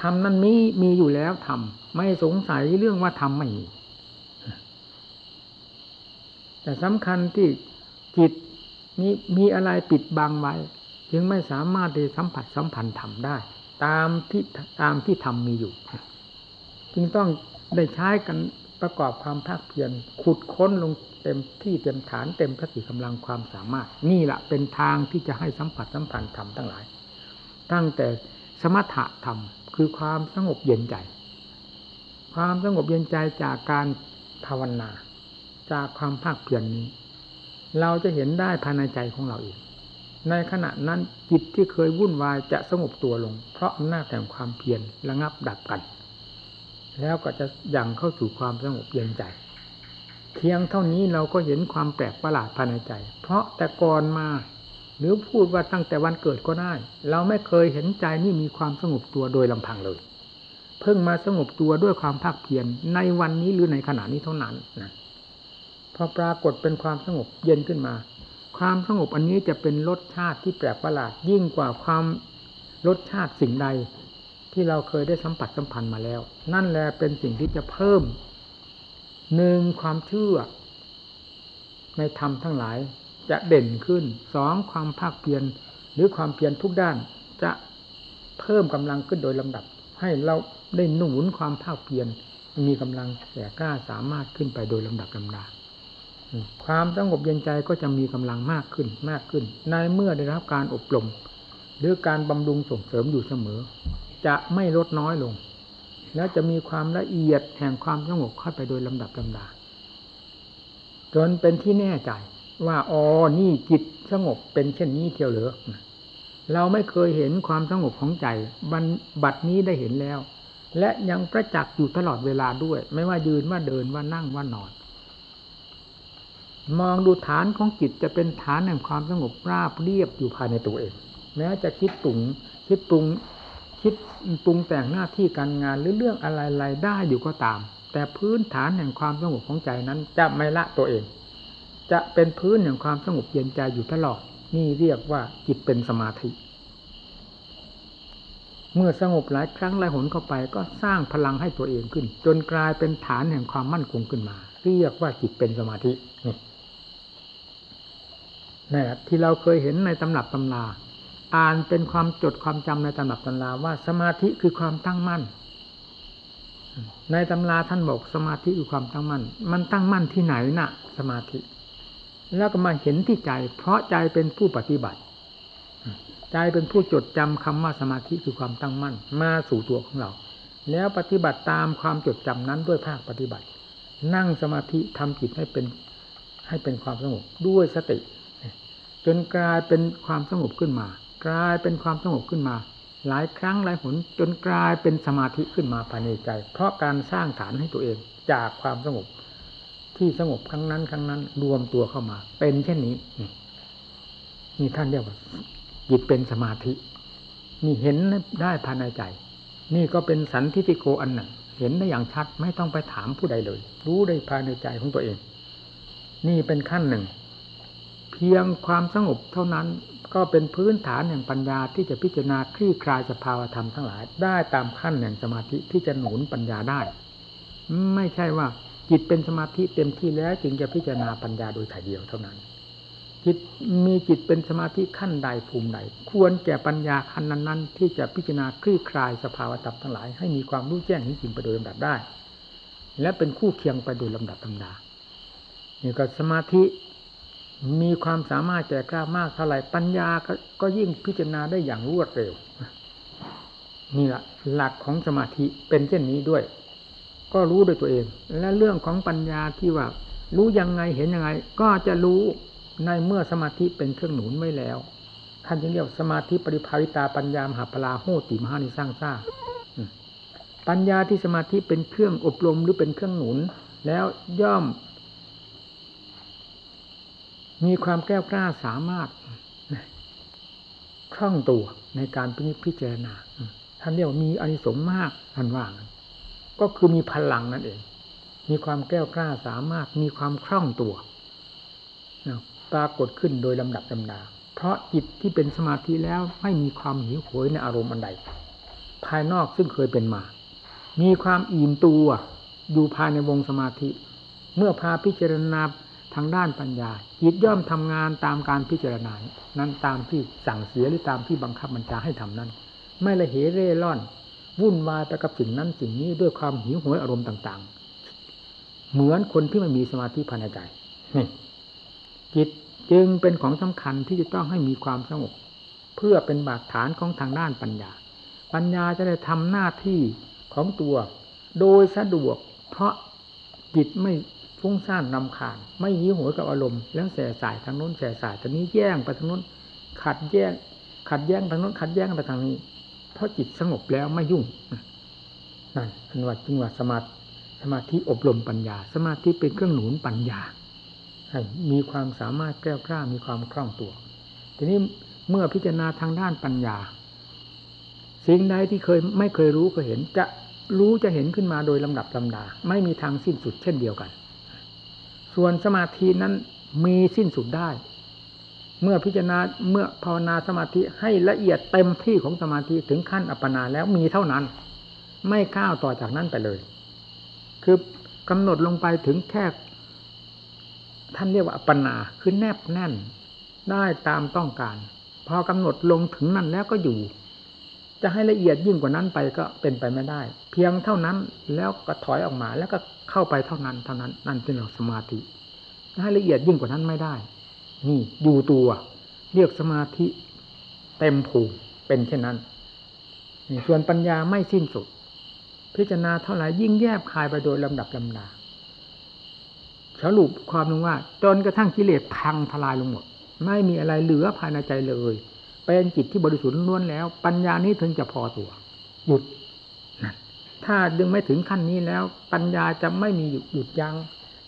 ทำนั้นมีมีอยู่แล้วทำไม่สงสัยเรื่องว่าทำไม่มี แต่สำคัญที่จิตนี้มีอะไรปิดบังไว้จึงไม่สามารถที่สัมผัสสัมพันธ์ทำได้ ตามที่ตามที่ทำมีอยู่ จึงต้องได้ใช้กันประกอบความภาคเพียรขุดค้นลงเต็มที่เต็มฐานเต็มสติกำลังความสามารถ นี่แหละเป็นทางที่จะให้สัมผัสสัมพันธ์ธรรมทั้งหลาย ตั้งแต่สมถะธรรม คือความสงบเย็นใจ ความสงบเย็นใจจากการภาวนา จากความภาคเพียรนนี้ เราจะเห็นได้ภายในใจของเราเองในขณะนั้นจิตที่เคยวุ่นวายจะสงบตัวลง เพราะอำนาจแห่งความเพียรระงับดับกัน แล้วก็จะยังเข้าสู่ความสงบเย็นใจเพียงเท่านี้เราก็เห็นความแปลกประหลาดภายในใจ เพราะแต่ก่อนมา หรือพูดว่าตั้งแต่วันเกิดก็ได้ เราไม่เคยเห็นใจนี่มีความสงบตัวโดยลำพังเลย เพิ่งมาสงบตัวด้วยความภาคเพียรในวันนี้หรือในขณะนี้เท่านั้นนะพอปรากฏเป็นความสงบเย็นขึ้นมา ความสงบอันนี้จะเป็นรสชาติที่แปลกประหลาดยิ่งกว่าความรสชาติสิ่งใด ที่เราเคยได้สัมผัสสัมพันธ์มาแล้ว นั่นแหละเป็นสิ่งที่จะเพิ่มหนึ่งความเชื่อในธรรมทั้งหลาย จะเด่นขึ้นสองความภาคเพียรหรือความเพียรทุกด้าน จะเพิ่มกำลังขึ้นโดยลำดับ ให้เราได้หนุนความภาคเพียรมีกำลังแก่กล้าสามารถขึ้นไปโดยลำดับลำดาความสงบเย็นใจก็จะมีกำลังมากขึ้นมากขึ้น ในเมื่อได้รับการอบรม หรือการบำรุงส่งเสริมอยู่เสมอ จะไม่ลดน้อยลง แล้วจะมีความละเอียดแห่งความสงบเข้าไปโดยลำดับลำดาจนเป็นที่แน่ใจ ว่าอ๋อนี่จิตสงบเป็นเช่นนี้เทียวเหรอเราไม่เคยเห็นความสงบของใจบันบัดนี้ได้เห็นแล้ว และยังประจักษ์อยู่ตลอดเวลาด้วย ไม่ว่ายืนว่าเดินว่านั่งว่านอน มองดูฐานของจิตจะเป็นฐานแห่งความสงบราบเรียบอยู่ภายในตัวเอง แม้จะคิดปรุงคิดปรุงคิดปรุงแต่งหน้าที่การงานหรือเรื่องอะไรๆได้อยู่ก็ตาม แต่พื้นฐานแห่งความสงบของใจนั้นจะไม่ละตัวเอง จะเป็นพื้นแห่งความสงบเย็นใจอยู่ตลอด นี่เรียกว่าจิตเป็นสมาธิ เมื่อสงบหลายครั้งหลายหนเข้าไปก็สร้างพลังให้ตัวเองขึ้น จนกลายเป็นฐานแห่งความมั่นคงขึ้นมา เรียกว่าจิตเป็นสมาธินี่นี่แหละที่เราเคยเห็นในตำรับตำราอ่านเป็นความจดความจำในตำรับตำราว่าสมาธิคือความตั้งมั่น ในตำราท่านบอกสมาธิคือความตั้งมั่น มันตั้งมั่นที่ไหนนะ่ะ สมาธิ แล้วก็มาเห็นที่ใจ เพราะใจเป็นผู้ปฏิบัติ ใจเป็นผู้จดจำคำว่าสมาธิคือความตั้งมั่น มาสู่ตัวของเรา แล้วปฏิบัติตามความจดจำนั้นด้วยภาคปฏิบัติ นั่งสมาธิทำจิตให้เป็นให้เป็นความสงบด้วยสติ จนกลายเป็นความสงบขึ้นมา กลายเป็นความสงบขึ้นมา หลายครั้งหลายหนจนกลายเป็นสมาธิขึ้นมาภายในใจ เพราะการสร้างฐานให้ตัวเองจากความสงบ ที่สงบครั้งนั้นครั้งนั้น รวมตัวเข้ามา เป็นเช่นนี้ นี่ท่านเรียกว่าจิตเป็นสมาธิ นี่เห็นได้ภายในใจ นี่ก็เป็นสันทิฏฐิโกอันหนึ่งเห็นได้อย่างชัดไม่ต้องไปถามผู้ใดเลย รู้ได้ภายในใจของตัวเอง นี่เป็นขั้นหนึ่ง เพียงความสงบเท่านั้นก็เป็นพื้นฐานแห่งปัญญาที่จะพิจารณาคลี่คลายสภาวธรรมทั้งหลาย ได้ตามขั้นแห่งสมาธิที่จะหนุนปัญญาได้ ไม่ใช่ว่า จิตเป็นสมาธิเต็มที่แล้วจึงจะพิจารณาปัญญาโดยถ่ายเดียวเท่านั้น จิตมีจิตเป็นสมาธิขั้นใดภูมิใดควรแก่ปัญญาขั้นนั้น ๆ ที่จะพิจารณาคลี่คลายสภาวธรรมทั้งหลาย ให้มีความรู้แจ้งเห็นจริงไปโดยลำดับได้ และเป็นคู่เคียงไปโดยลำดับธรรมดานี่ก็สมาธิมีความสามารถแก่กล้ามากเท่าไหร่ปัญญาก็ยิ่งพิจารณาได้อย่างรวดเร็ว นี่แหละหลักของสมาธิเป็นเช่นนี้ด้วย ก็รู้ด้วยตัวเอง และเรื่องของปัญญาที่ว่า รู้ยังไงเห็นยังไง ก็จะรู้ในเมื่อสมาธิเป็นเครื่องหนุนไว้แล้วท่านจึงเรียกสมาธิปริภาวิตาปัญญามหาปลาโหติมหานิสร้างซ่าปัญญาที่สมาธิเป็นเครื่องอบรมหรือเป็นเครื่องหนุน แล้วย่อม มีความแก้วกล้าสามารถคล่องตัวในการพิจารณาท่านเรียกว่ามีอานิสงส์มากท่านว่าง ก็คือมีพลังนั่นเอง มีความแก้วกล้าสามารถมีความคล่องตัวปรากฏขึ้นโดยลำดับลำดา เพราะจิตที่เป็นสมาธิแล้วไม่มีความหิวโหยในอารมณ์อันใด ภายนอกซึ่งเคยเป็นมา มีความอิ่มตัวอยู่ภายในวงสมาธิ เมื่อพาพิจารณาทางด้านปัญญา จิตย่อมทำงานตามการพิจารณา นั้นตามที่สั่งเสียหรือตามที่บังคับบัญชาให้ทำนั้น ไม่ละเหเร่ร่อน วุ่นวายไปกับสิ่งนั้นสิ่งนี้ด้วยความหิวโหยอารมณ์ต่าง ๆ เหมือนคนที่ไม่มีสมาธิภายในใจนี่จิตจึงเป็นของสำคัญที่จะต้องให้มีความสงบเพื่อเป็นบาดฐานของทางด้านปัญญา ปัญญาจะได้ทำหน้าที่ของตัวโดยสะดวก เพราะจิตไม่ฟุ้งซ่านนำคาญ ไม่หิวโหยกับอารมณ์แล้วแส่สายทางโน้นแส่สายทางนี้แย่งไปทางโน้นขัดแย้งขัดแย้งทางโน้นขัดแย้งไปทางนี้ เพราะจิตสงบแล้วไม่ยุ่งนั่นอันว่าจึงว่าสมาธิสมาธิอบรมปัญญา สมาธิเป็นเครื่องหนุนปัญญาให้มีความสามารถแก้วกล้ามีความคล่องตัว ทีนี้เมื่อพิจารณาทางด้านปัญญา สิ่งใดที่เคยไม่เคยรู้เคยเห็นจะรู้จะเห็นขึ้นมาโดยลำดับลำดา ไม่มีทางสิ้นสุดเช่นเดียวกัน ส่วนสมาธินั้นมีสิ้นสุดได้ เมื่อพิจารณาเมื่อภาวนาสมาธิให้ละเอียดเต็มที่ของสมาธิถึงขั้นอัปปนาแล้วมีเท่านั้น ไม่ก้าวต่อจากนั้นไปเลย คือกำหนดลงไปถึงแค่ท่านเรียกว่าอัปปนาคือแนบแน่นได้ตามต้องการ พอกำหนดลงถึงนั่นแล้วก็อยู่ จะให้ละเอียดยิ่งกว่านั้นไปก็เป็นไปไม่ได้ เพียงเท่านั้นแล้วก็ถอยออกมาแล้วก็เข้าไปเท่านั้นเท่านั้นนั่นเป็นหลักสมาธิให้ละเอียดยิ่งกว่านั้นไม่ได้ นี่อยู่ตัวเรียกสมาธิเต็มภูมิเป็นเช่นนั้นนี่ส่วนปัญญาไม่สิ้นสุด พิจารณาเท่าไหร่ยิ่งแยบคายไปโดยลำดับลำดาสรุปความลงว่า จนกระทั่งกิเลสพังทลายลงหมด ไม่มีอะไรเหลือภายในใจเลย เป็นจิตที่บริสุทธิ์ล้วนแล้ว ปัญญานี้ถึงจะพอตัว หยุดนั่นถ้าดึงไม่ถึงขั้นนี้แล้ว ปัญญาจะไม่มีหยุดยัง้ง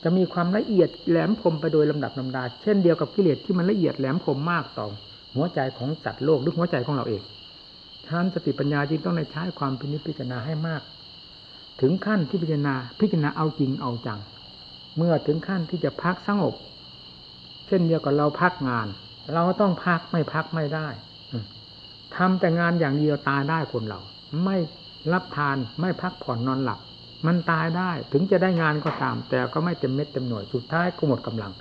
จะมีความละเอียดแหลมคมไปโดยลำดับลำดา เช่นเดียวกับกิเลสที่มันละเอียดแหลมคมมากต่อหัวใจของสัตว์โลกหรือหัวใจของเราเองท่านสติปัญญาจึงต้องในใช้ความพินิจพิจารณาให้มาก ถึงขั้นที่พิจารณาพิจารณาเอาจริงเอาจัง เมื่อถึงขั้นที่จะพักสงบ เช่นเดียวกับเราพักงาน เราต้องพักไม่พักไม่ได้ทำแต่งานอย่างเดียวตายได้คนเรา ไม่รับทานไม่พักผ่อนนอนหลับ มันตายได้ถึงจะได้งานก็ตาม แต่ก็ไม่เต็มเม็ดเต็มหน่วยสุดท้ายก็หมดกำลัง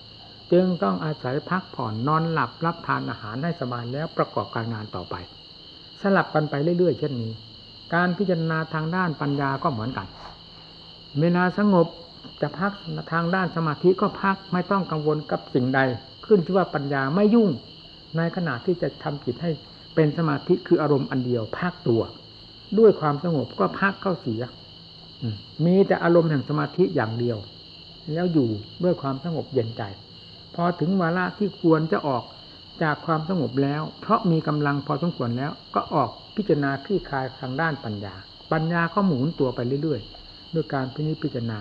จึงต้องอาศัยพักผ่อนนอนหลับรับทานอาหารให้สบายแล้วประกอบการงานต่อไป สลับกันไปเรื่อยๆ เช่นนี้ การพิจารณาทางด้านปัญญาก็เหมือนกัน เวลาสงบจะพักทางด้านสมาธิก็พักไม่ต้องกังวลกับสิ่งใด ขึ้นชื่อว่าปัญญาไม่ยุ่ง ในขณะที่จะทำจิตให้เป็นสมาธิคืออารมณ์อันเดียวพักตัว ด้วยความสงบก็พักเข้าเสีย มีแต่อารมณ์แห่งสมาธิอย่างเดียว แล้วอยู่ด้วยความสงบเย็นใจ พอถึงวาระที่ควรจะออกจากความสงบแล้ว เพราะมีกำลังพอสมควรแล้ว ก็ออกพิจารณาคลี่คลายทางด้านปัญญา ปัญญาก็หมุนตัวไปเรื่อยๆ ด้วยการพิจิพิจารณา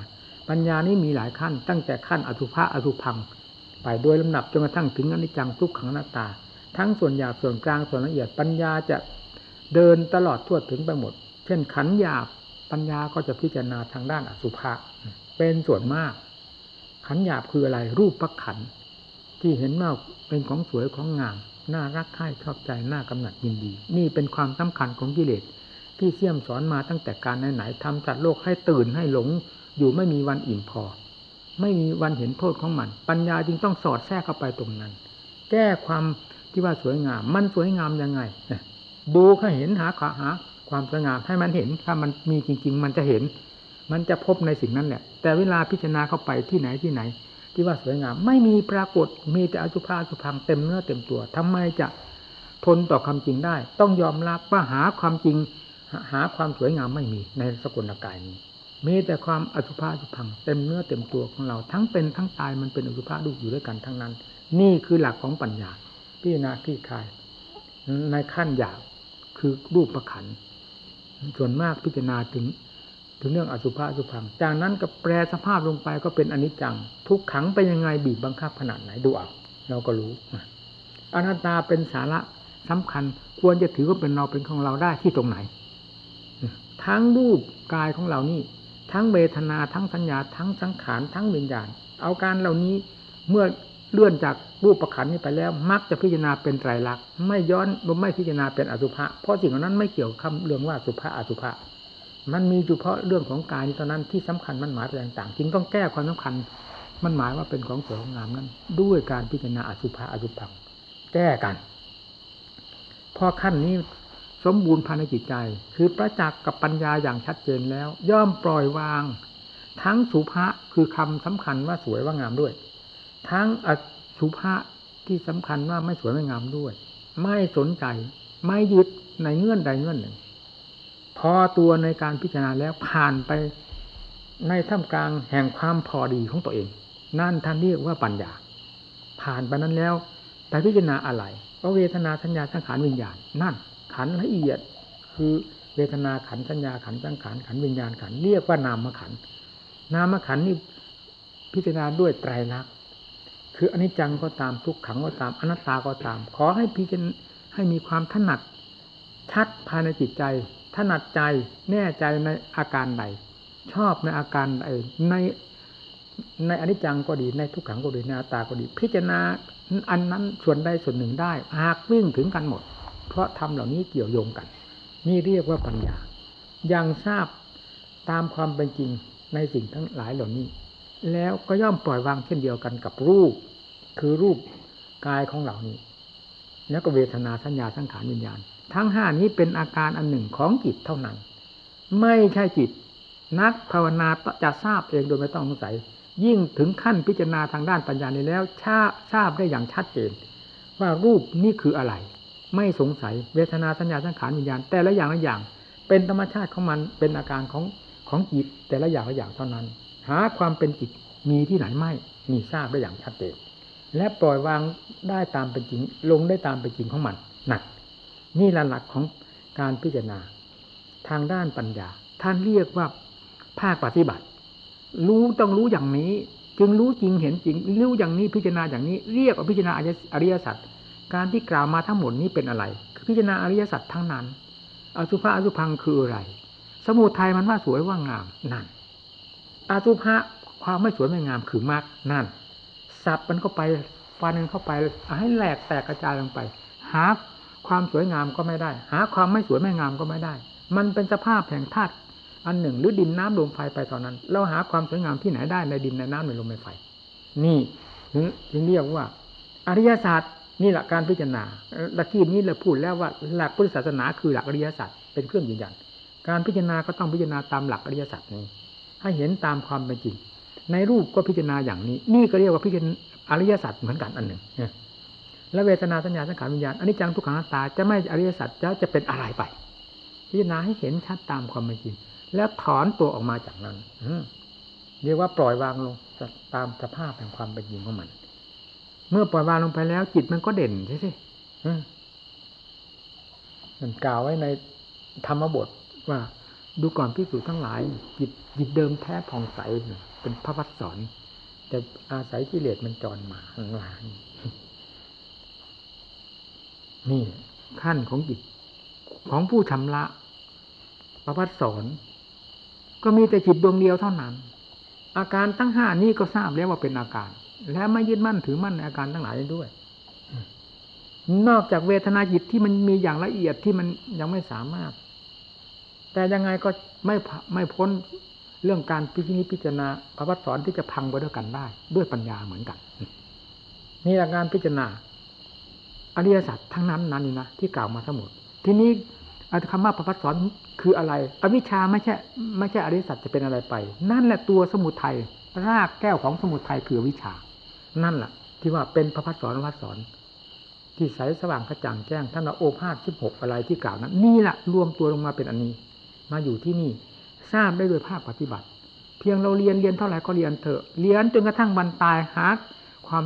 ปัญญานี้มีหลายขั้น ตั้งแต่ขั้นอสุภะอสุพัง ไปโดยลำดับจนกระทั่งถึงอนิจจังทุกขังหน้าตา ทั้งส่วนหยาบส่วนกลางส่วนละเอียดปัญญาจะเดินตลอดทั่วถึงไปหมด เช่นขันหยาบ ปัญญาก็จะพิจารณาทางด้านอสุภะเป็นส่วนมาก ขันหยาบคืออะไร รูปประขัน ที่เห็นว่าเป็นของสวยของงาม น่ารักใคร่ชอบใจ น่ากำหนัดยินดี นี่เป็นความสำคัญของกิเลสที่เสี่ยมสอนมาตั้งแต่การไหนๆทำจัดโลกให้ตื่นให้หลง อยู่ไม่มีวันอิ่มพอ ไม่มีวันเห็นโทษของมัน ปัญญาจึงต้องสอดแทรกเข้าไปตรงนั้น แก้ความที่ว่าสวยงาม มันสวยงามยังไงดูให้เห็นหาขาหา ความสวยงามให้มันเห็น ถ้ามันมีจริง ๆ มันจะเห็น มันจะพบในสิ่งนั้นแหละ แต่เวลาพิจารณาเข้าไปที่ไหนที่ไหน ที่ว่าสวยงาม ไม่มีปรากฏมีแต่อสุภาสุพังเต็มเนื้อเต็มตัวทำไมจะทนต่อความจริงได้ ต้องยอมรับว่าหาความจริงหาความสวยงามไม่มีในสกุลกายนี้มีแต่ความอสุภาสุพังเต็มเนื้อเต็มตัวของเรา ทั้งเป็นทั้งตายมันเป็นอสุภาดูอยู่ด้วยกันทั้งนั้น นี่คือหลักของปัญญาพิจารณาคลี่คลายในขั้นหยาบคือรูปประขัน ส่วนมากพิจารณาถึง ถึงเรื่องอสุภะสุพัง จากนั้นก็แปลสภาพลงไปก็เป็นอนิจจัง ทุกขังไปยังไงบีบบังคับขนาดไหนดูเอาเราก็รู้อนัตตาเป็นสาระสำคัญ ควรจะถือว่าเป็นเราเป็นของเราได้ที่ตรงไหน ทั้งรูปกายของเรานี่ ทั้งเวทนาทั้งสัญญา ทั้งสังขารทั้งวิญญาณ เอาการเหล่านี้เมื่อ เลื่อนจากรูปประคันนี้ไปแล้ว มักจะพิจารณาเป็นไตรลักษณ์ไม่ย้อนไม่พิจารณาเป็นอสุภะเพราะสิ่งเหล่านั้นไม่เกี่ยวคำเรื่องว่าสุภะอสุภะมันมีเฉพาะเรื่องของกายเท่านั้นที่สำคัญมันหมายไปต่างๆจึงต้องแก้ความสำคัญ มันหมายว่าเป็นของสวยของงามนั้น ด้วยการพิจารณาอสุภะอสุพังแก้กัน พอขั้นนี้สมบูรณ์ภายในจิตใจ คือประจักษ์กับปัญญาอย่างชัดเจนแล้ว ย่อมปล่อยวาง ทั้งสุภะคือคำสำคัญว่าสวยว่างามด้วย ทั้งอสุภะที่สำคัญว่าไม่สวยไม่งามด้วย ไม่สนใจ ไม่ยึดในเงื่อนใดเงื่อนหนึ่ง พอตัวในการพิจารณาแล้วผ่านไปในท่ามกลางแห่งความพอดีของตัวเอง นั่นท่านเรียกว่าปัญญา ผ่านไปนั้นแล้วไปพิจารณาอะไรก็เวทนาสัญญาสังขารวิญญาณ นั่น ขันละเอียดคือเวทนาขันสัญญาขันสังขารขันวิญญาณขันเรียกว่านามขันนามขันนี่พิจารณาด้วยไตรลักษณ์ คืออนิจจังก็ตามทุกขังก็ตามอนัตตาก็ตาม ขอให้พิจารณาให้มีความถนัดชัดภายในจิตใจ ถนัดใจแน่ใจในอาการใดชอบในอาการใดในในอนิจจังก็ดีในทุกขังก็ดีในอาตาก็ดี พิจารณาอันนั้นส่วนใดส่วนหนึ่งได้หากวิ่งถึงกันหมด เพราะทำเหล่านี้เกี่ยวโยงกัน นี่เรียกว่าปัญญายังทราบตามความเป็นจริงในสิ่งทั้งหลายเหล่านี้ แล้วก็ย่อมปล่อยวางเช่นเดียวกันกับรูป คือรูปกายของเหล่านี้ แล้วก็เวทนาสัญญาสังขารวิญญาณ ทั้งห้านี้เป็นอาการอันหนึ่งของจิตเท่านั้น ไม่ใช่จิต นักภาวนาจะทราบเองโดยไม่ต้องสงสัย ยิ่งถึงขั้นพิจารณาทางด้านปัญญานี้แล้วทราบทราบได้อย่างชัดเจน ว่ารูปนี่คืออะไร ไม่สงสัยเวทนาสัญญาสังขารวิญญาณ แต่ละอย่างละอย่าง เป็นธรรมชาติของมันเป็นอาการของของจิตแต่ละอย่างละอย่างเท่านั้น หาความเป็นจิตมีที่ไหนไม่มีทราบได้อย่างชัดเจนและปล่อยวางได้ตามเป็นจริง ลงได้ตามเป็นจริงของมันหนัก นี่ละหลักของการพิจารณา ทางด้านปัญญา ท่านเรียกว่าภาคปฏิบัติ รู้ต้องรู้อย่างนี้ จึงรู้จริงเห็นจริงรู้อย่างนี้พิจารณาอย่างนี้ เรียกว่าพิจารณาอริยสัจการที่กล่าวมาทั้งหมดนี้เป็นอะไรคือพิจารณาอริยสัจทั้งนั้นอสุภะอสุพังคืออะไร สมุทัยมันว่าสวยว่างามนั่น อสุภะความไม่สวยไม่งามคือมากนั่นสับมันเข้าไปฟันมันเข้าไปให้แหลกแตกกระจายลงไป หาความสวยงามก็ไม่ได้ หาความไม่สวยไม่งามก็ไม่ได้ มันเป็นสภาพแห่งธาตุอันหนึ่ง หรือดินน้ำลมไฟไปตอนนั้น เราหาความสวยงามที่ไหนได้ในดินในน้ำในลมในไฟ นี่ถึงเรียกว่า อริยศาสตร์นี่แหละการพิจารณาตะกี้นี้เราพูดแล้วว่าหลักพุทธศาสนาคือหลักอริยศาสัจเป็นเครื่องยืนยัน การพิจารณาก็ต้องพิจารณาตามหลักอริยศาสัจนี้ ให้เห็นตามความเป็นจริง ในรูปก็พิจารณาอย่างนี้ นี่ก็เรียกว่าพิจารณาอริยสัจเหมือนกันอันหนึ่งและเวทนาสัญญาสังขารวิญญาณอันนี้จังทุกขังตาจะไม่อริยสัจจะจะเป็นอะไรไป พิจารณาให้เห็นชัดตามความเป็นจริง แล้วถอนตัวออกมาจากนั้นเรียกว่าปล่อยวางลงตามสภาพแห่งความเป็นจริงของมัน เมื่อปล่อยวางลงไปแล้ว จิตมันก็เด่นใช่ไหมมันกล่าวไว้ในธรรมบทว่า ดูก่อนพิสูจน์ทั้งหลาย จิตจิตเดิมแท้ผ่องใสเป็นพระวัดสอน แต่อาศัยกิเลสมันจรมาข้างล่างนี่ขั้นของจิตของผู้ชำระประพัดสอน ก็มีแต่จิตดวงเดียวเท่านั้น อาการทั้งห้านี้ก็ทราบแล้วว่าเป็นอาการ และไม่ยึดมั่นถือมั่นในอาการทั้งหลายด้วย นอกจากเวทนาจิตที่มันมีอย่างละเอียดที่มันยังไม่สามารถ แต่ยังไงก็ไม่ไม่พ้นเรื่องการพิจิตรพิจารณาพระวัตสอนที่จะพังไปด้วยกันได้ ด้วยปัญญาเหมือนกัน นี่แหละการพิจารณาอริยสัจทั้งนั้นนั่นนะที่กล่าวมาทั้งหมด ทีนี้คำว่าพระวัตสอนคืออะไร อวิชชาไม่ใช่ไม่ใช่อริยสัจจะเป็นอะไรไป นั่นแหละตัวสมุทัยรากแก้วของสมุทัยคือวิชา นั่นแหละที่ว่าเป็นพระพัฒสอนวัดสอน ที่ใสสว่างกระจ่างแจ้งท่านโอภาษสิบหกอะไรที่กล่าวนั้นนี่แหละรวมตัวลงมาเป็นอันนี้ มาอยู่ที่นี่ ทราบได้โดยภาคปฏิบัติ เพียงเราเรียนเรียนเท่าไหร่ก็เรียนเถอะเรียนจนกระทั่งบรรตายหาความ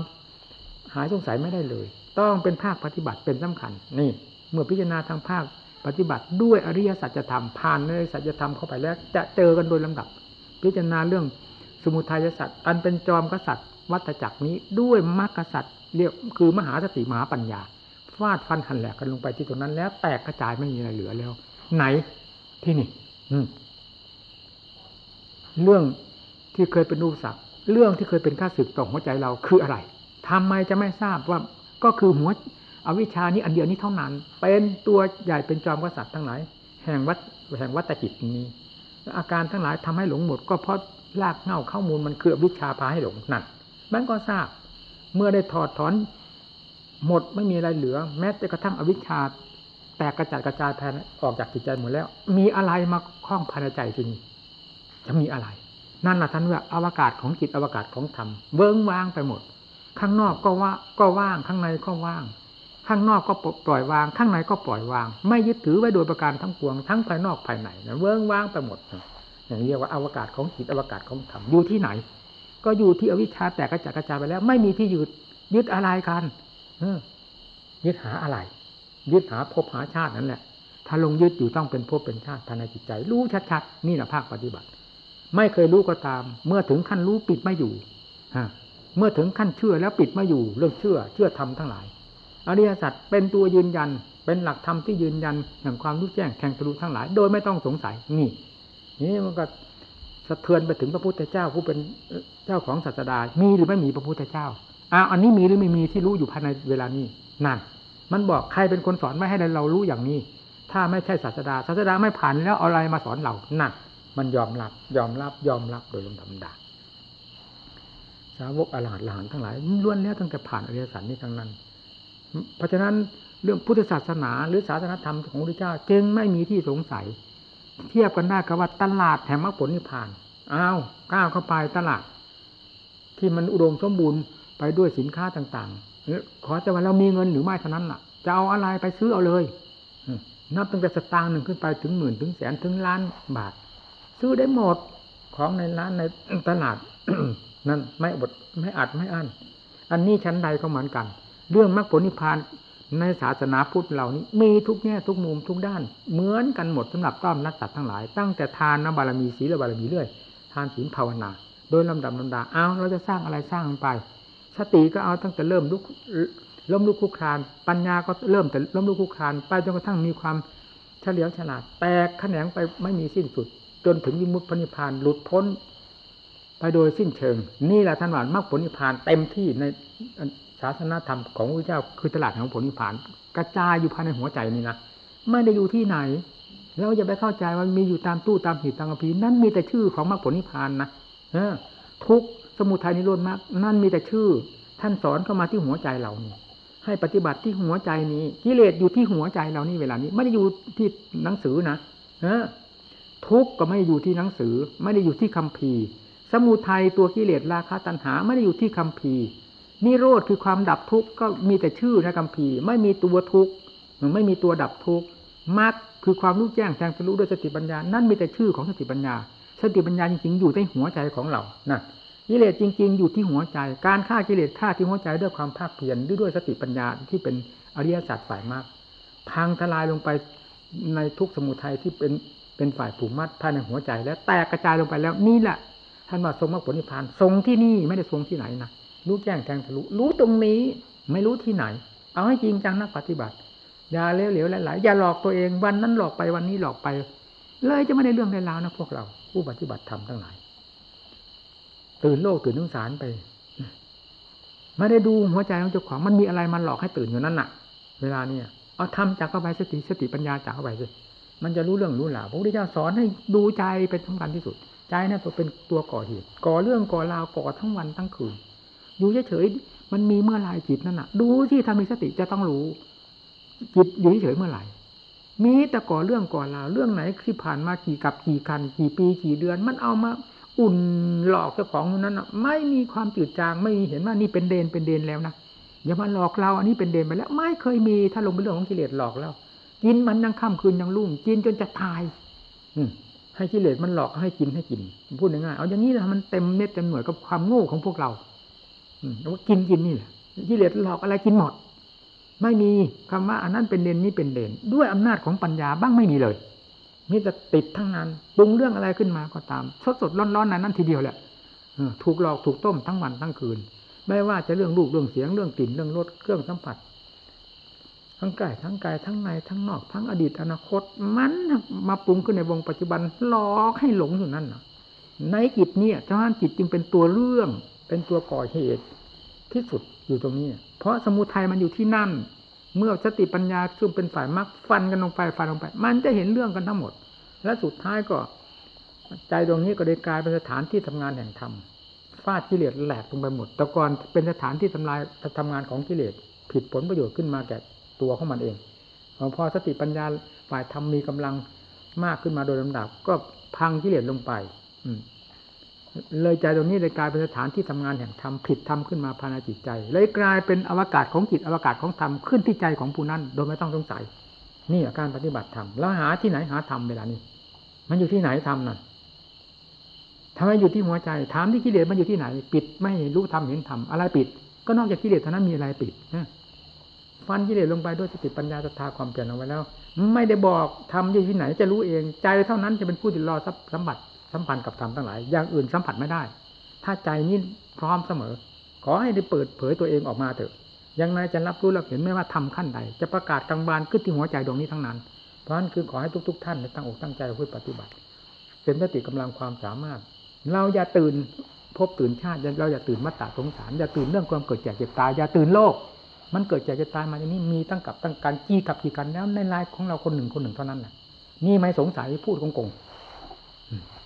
หายสงสัยไม่ได้เลย ต้องเป็นภาคปฏิบัติเป็นสำคัญ นี่ เมื่อพิจารณาทางภาคปฏิบัติด้วยอริยสัจธรรมผ่านในสัจธรรมเข้าไปแล้ว จะเจอกันโดยลำดับ พิจารณาเรื่องสมุทัยสัตว์อันเป็นจอมกษัตริย์วัตจักรนี้ด้วยมรรคสัตว์เรียกคือมหาสติมหาปัญญาฟาดฟันหันแหลกกันลงไปที่ตรงนั้นแล้วแตกกระจายไม่มีอะไรเหลือแล้ว ไหน ที่นี่อืเรื่องที่เคยเป็นอุปสรรคเรื่องที่เคยเป็นข้าศึกต่อหัวใจเราคืออะไรทำไมจะไม่ทราบว่าก็คือหัวอวิชานี้อันเดียวนี้เท่านั้น เป็นตัวใหญ่เป็นจอมกษัตริย์ทั้งหลายแห่งวัดแห่งวัตจิตนี้ อาการทั้งหลายทำให้หลงหมด ก็เพราะลากเง่าข้อมูลมันคือวิชาพาให้หลงนั่นมันก็ทราบ เมื่อได้ถอดถอน หมดไม่มีอะไรเหลือ แม้แต่กระทั่งอวิชชา แตกกระจัดกระจายแผ่ออกจากจิตใจหมดแล้ว มีอะไรมาคล้องภายในใจทีนี้จะมีอะไร นั่นแหละท่านว่าอวกาศของจิตอวกาศของธรรมเบิ้งว่างไปหมด ข้างนอกก็ว่าก็ว่างข้างในก็ว่าง ข้างนอกก็ปล่อยวาง ข้างในก็ปล่อยวาง ไม่ยึดถือไว้โดยประการทั้งปวงทั้งภายนอกภายในนะเบิ้งว่างไปหมดอย่างเรียกว่าอวกาศของจิตอวกาศของธรรมอยู่ที่ไหน ก็อยู่ที่อวิชชาแตกกระจายกระจายไปแล้ว ไม่มีที่ยึดยึดอะไรกันยึดหาอะไร ยึดหาภพหาชาตินั่นแหละ ถ้าลงยึดอยู่ต้องเป็นภพเป็นชาติภายในจิตใจ รู้ชัดๆนี่แหละภาคปฏิบัติ ไม่เคยรู้ก็ตาม เมื่อถึงขั้นรู้ปิดไม่อยู่ฮะเมื่อถึงขั้นเชื่อแล้วปิดไม่อยู่เรื่องเชื่อ เชื่อธรรมทั้งหลายอริยสัจเป็นตัวยืนยัน เป็นหลักธรรมที่ยืนยันแห่งความรู้แจ้งแทงทะลุทั้งหลาย โดยไม่ต้องสงสัยนี่นี่มันก็สะเทือนไปถึงพระพุทธเจ้าผู้เป็นเจ้าของศาสดามีหรือไม่มีพระพุทธเจ้าอ้าวอันนี้มีหรือไม่มีที่รู้อยู่ภายในเวลานี้นั่น มันบอกใครเป็นคนสอนไม่ให้เรารู้อย่างนี้ ถ้าไม่ใช่ศาสดาศาสดาไม่ผ่านแล้วเอาอะไรมาสอนเราหนั่นมันยอมรับ ยอมรับยอมรับโดยลำธรรมดาสาวกอรหันต์หลานทั้งหลายล้วนแล้วตั้งแต่ผ่านอริยสัจนี้ทั้งนั้น เพราะฉะนั้นเรื่องพุทธศาสนา หรือศาสนธรรมของพระพุทธเจ้าจึงไม่มีที่สงสัย เทียบกันได้กับว่าตลาดแห่งมรรคผลนิพพานอ้าวก้าวเข้าไปตลาด ที่มันอุดมสมบูรณ์ไปด้วยสินค้าต่างๆ ขอแต่ว่าเรามีเงินหรือไม่เท่านั้นล่ะ จะเอาอะไรไปซื้อเอาเลยนับตั้งแต่สตางค์หนึ่งขึ้นไปถึงหมื่นถึงแสนถึงล้านบาท ซื้อได้หมดของในร้านในตลาดนั่นไม่อดไม่อัดไม่อั้นอันนี้ชั้นใดก็เหมือนกัน เรื่องมรรคผลนิพพานในศาสนาพุทธเหล่านี้ มีทุกแง่ทุกมุมทุกด้าน เหมือนกันหมดสำหรับต้อมรักสัตว์ทั้งหลาย ตั้งแต่ทานนบารมีศีลบารมีเรื่อย ทานศีลภาวนา โดยลำดับลำดาเอาเราจะสร้างอะไรสร้างไป สติก็เอาตั้งแต่เริ่มลุกล้มลุกคุกคลาน ปัญญาก็เริ่มแต่ล้มลุกคุกคลาน ไปจนกระทั่งมีความเฉลียวฉลาด แตกแขนงไปไม่มีสิ้นสุด จนถึงวิมุตติพนิพานหลุดพ้น ไปโดยสิ้นเชิง นี่แหละท่านว่ามรรคผลนิพพานเต็มที่ในศาสนาธรรมของพระเจ้าคือตลาดของผลนิพพาน กระจายอยู่ภายในหัวใจนี่นะไม่ได้อยู่ที่ไหน แล้วอย่าไปเข้าใจว่ามีอยู่ตามตู้ตามหีบตามกระพีนั่นมีแต่ชื่อของมรรคผลนิพพานนะทุก สมุทัยนิโรธมรรคนั่นมีแต่ชื่อ ท่านสอนเข้ามาที่หัวใจเรานี่ให้ปฏิบัติที่หัวใจนี้กิเลสอยู่ที่หัวใจเรานี่เวลานี้ ไม่ได้อยู่ที่หนังสือนะเออทุกข์ก็ไม่ได้อยู่ที่หนังสือ ไม่ได้อยู่ที่คัมภีร์ สมุทัยตัวกิเลสราคะตัณหา ไม่ได้อยู่ที่คัมภีร์นิโรธคือความดับทุกข์ก็มีแต่ชื่อในคัมภีร์ ไม่มีตัวทุกข์ไม่มีตัวดับทุกข์มรรคคือความรู้แจ้งแทงทะลุด้วยสติปัญญา นั่นมีแต่ชื่อของสติปัญญา สติปัญญาจริงๆอยู่ในหัวใจของเรานะ กิเลสจริง ๆ อยู่ที่หัวใจ การฆ่ากิเลสฆ่าที่หัวใจด้วยความภาคเพียรด้วยด้วยสติปัญญาที่เป็นอริยสัจฝ่ายมากพังทลายลงไปในทุกสมุทัยที่เป็นเป็นฝ่ายผูกมัดภายในหัวใจ แล้วแตกกระจายลงไปแล้วนี่แหละท่านว่าทรงมรรคผลนิพพานทรงที่นี่ไม่ได้ทรงที่ไหนนะรู้แจ้งแทงทะลุรู้ตรงนี้ไม่รู้ที่ไหน เอาให้จริงจังนักปฏิบัติอย่าเหลวๆหลายๆอย่าหลอกตัวเองวันนั้นหลอกไปวันนี้หลอกไป เลยจะไม่ได้เรื่องได้ราวนะพวกเรา ผู้ปฏิบัติธรรมทั้งหลาย ตื่นโลกตื่นนุ่งสารไปไม่ได้ดูหัวใจของเจ้าของมันมีอะไรมันหลอกให้ตื่นอยู่นั่นน่ะ เวลาเนี่ยเอาทำจากเข้าไปสติสติปัญญาจากเข้าไปสิมันจะรู้เรื่องรู้ราวพระพุทธเจ้าสอนให้ดูใจเป็นสำคัญที่สุด ใจนั่นตัวเป็นตัวก่อเหตุก่อเรื่องก่อราวก่อทั้งวันทั้งคืนอยู่เฉยๆมันมีเมื่อไรจิตนั่นน่ะ ดูที่ทำมีสติจะต้องรู้ จิตอยู่เฉยเมื่อไหร่มีแต่ก่อเรื่องก่อราวเรื่องไหนที่ผ่านมากี่กับกี่คัน กี่ปีกี่เดือน มันเอามา อุ่นหลอกเจ้าของนั้นนะไม่มีความจืดจางไม่มีเห็นว่านี่เป็นเดนเป็นเดนแล้วนะอย่ามาหลอกเราอันนี้เป็นเดนไปแล้ว ไม่เคยมีถ้าลงเป็นเรื่องของกิเลสหลอกแล้วกินมันยังค่ำคืนยังรุ่งกินจนจะตาย อืให้กิเลสมันหลอกให้กินให้กินพูดง่ายๆเอาอย่างนี้นะมันเต็มเม็ดเต็มหน่วยกับความโง่ของพวกเรา อืมว่ากินกินนี่แหละกิเลสหลอกอะไรกินหมด ไม่มีคำว่าอันนั้นเป็นเดนนี้เป็นเดนด้วยอำนาจของปัญญาบ้างไม่มีเลย มีแต่ติดทั้งนั้นปรุงเรื่องอะไรขึ้นมาก็ตาม สดสดร้อนร้อนนั้นนั่นทีเดียวแหละถูกหลอกถูกต้มทั้งวันทั้งคืน ไม่ว่าจะเรื่องรูปเรื่องเสียงเรื่องกลิ่นเรื่องรสเครื่องสัมผัส ทั้งกายทั้งกายทั้งในทั้งนอก ทั้งอดีตอนาคต มันมาปรุงขึ้นในวงปัจจุบันหลอกให้หลงอยู่นั่นนะในจิตเนี่ยท่านจิตจึงเป็นตัวเรื่อง เป็นตัวก่อเหตุที่สุดอยู่ตรงนี้ เพราะสมุทัยมันอยู่ที่นั่น เมื่อสติปัญญาซึ่งเป็นฝ่ายมรรคฟันกันลงไปฟันลงไป มันจะเห็นเรื่องกันทั้งหมด และสุดท้ายก็ ใจตรงนี้ก็ได้กลายเป็นสถานที่ทำงานแห่งธรรมฟาดกิเลสแหลกลงไปหมดแต่ก่อนเป็นสถานที่ทำลายทำงานของกิเลสผิดผลประโยชน์ขึ้นมาแก่ตัวของมันเองพอสติปัญญาฝ่ายธรรมมีกำลังมากขึ้นมาโดยลำดับ ก็พังกิเลสลงไป อื เลยใจตรงนี้เลยกลายเป็นสถานที่ทำงานแห่งธรรมผิดธรรมขึ้นมาภายในจิตใจ เลยกลายเป็นอวกาศของจิตอวกาศของธรรมขึ้นที่ใจของผู้นั้น โดยไม่ต้องสงสัย นี่อาการปฏิบัติธรรมแล้วหาที่ไหนหาธรรมเวลานี้ มันอยู่ที่ไหนธรรมนั่นทำไมอยู่ที่หัวใจ ถามที่กิเลสมันอยู่ที่ไหน ปิดไม่รู้ธรรมเห็นธรรมอะไรปิด ก็นอกจากกิเลสเท่านั้นมีอะไรปิดนะฟันกิเลสลงไปด้วยสติปัญญาศรัทธาความเปลี่ยนเอาไว้แล้ว ไม่ได้บอกทำอยู่ที่ไหนจะรู้เอง ใจเท่านั้นจะเป็นผู้ที่รอทรัมบัติ สัมพันธ์กับธรรมทั้งหลายอย่างอื่นสัมผัสไม่ได้ ถ้าใจนี้พร้อมเสมอ ขอให้ได้เปิดเผยตัวเองออกมาเถอะยังไงจะรับรู้รับเห็นไม่ว่าทำขั้นใด จะประกาศกลางบานขึ้นที่หัวใจดวงนี้ทั้งนั้น เพราะนั้นคือขอให้ทุก ๆ ท่านตั้งอกตั้งใจเพื่อปฏิบัติเป็นสติกำลังความสามารถ เราอย่าตื่นพบตื่นชาติเราอย่าตื่นมัตตาสงสารอย่าตื่นเรื่องความเกิดแก่เจ็บตายอย่าตื่นโลก มันเกิดแก่เจ็บตายมาอย่างนี้มีตั้งกับตั้งการจี้กับกี่กันแล้วในลายของเราคนหนึ่งคนหนึ่งเท่านั้นแหละนี่ไม่สงสัยพูดโกง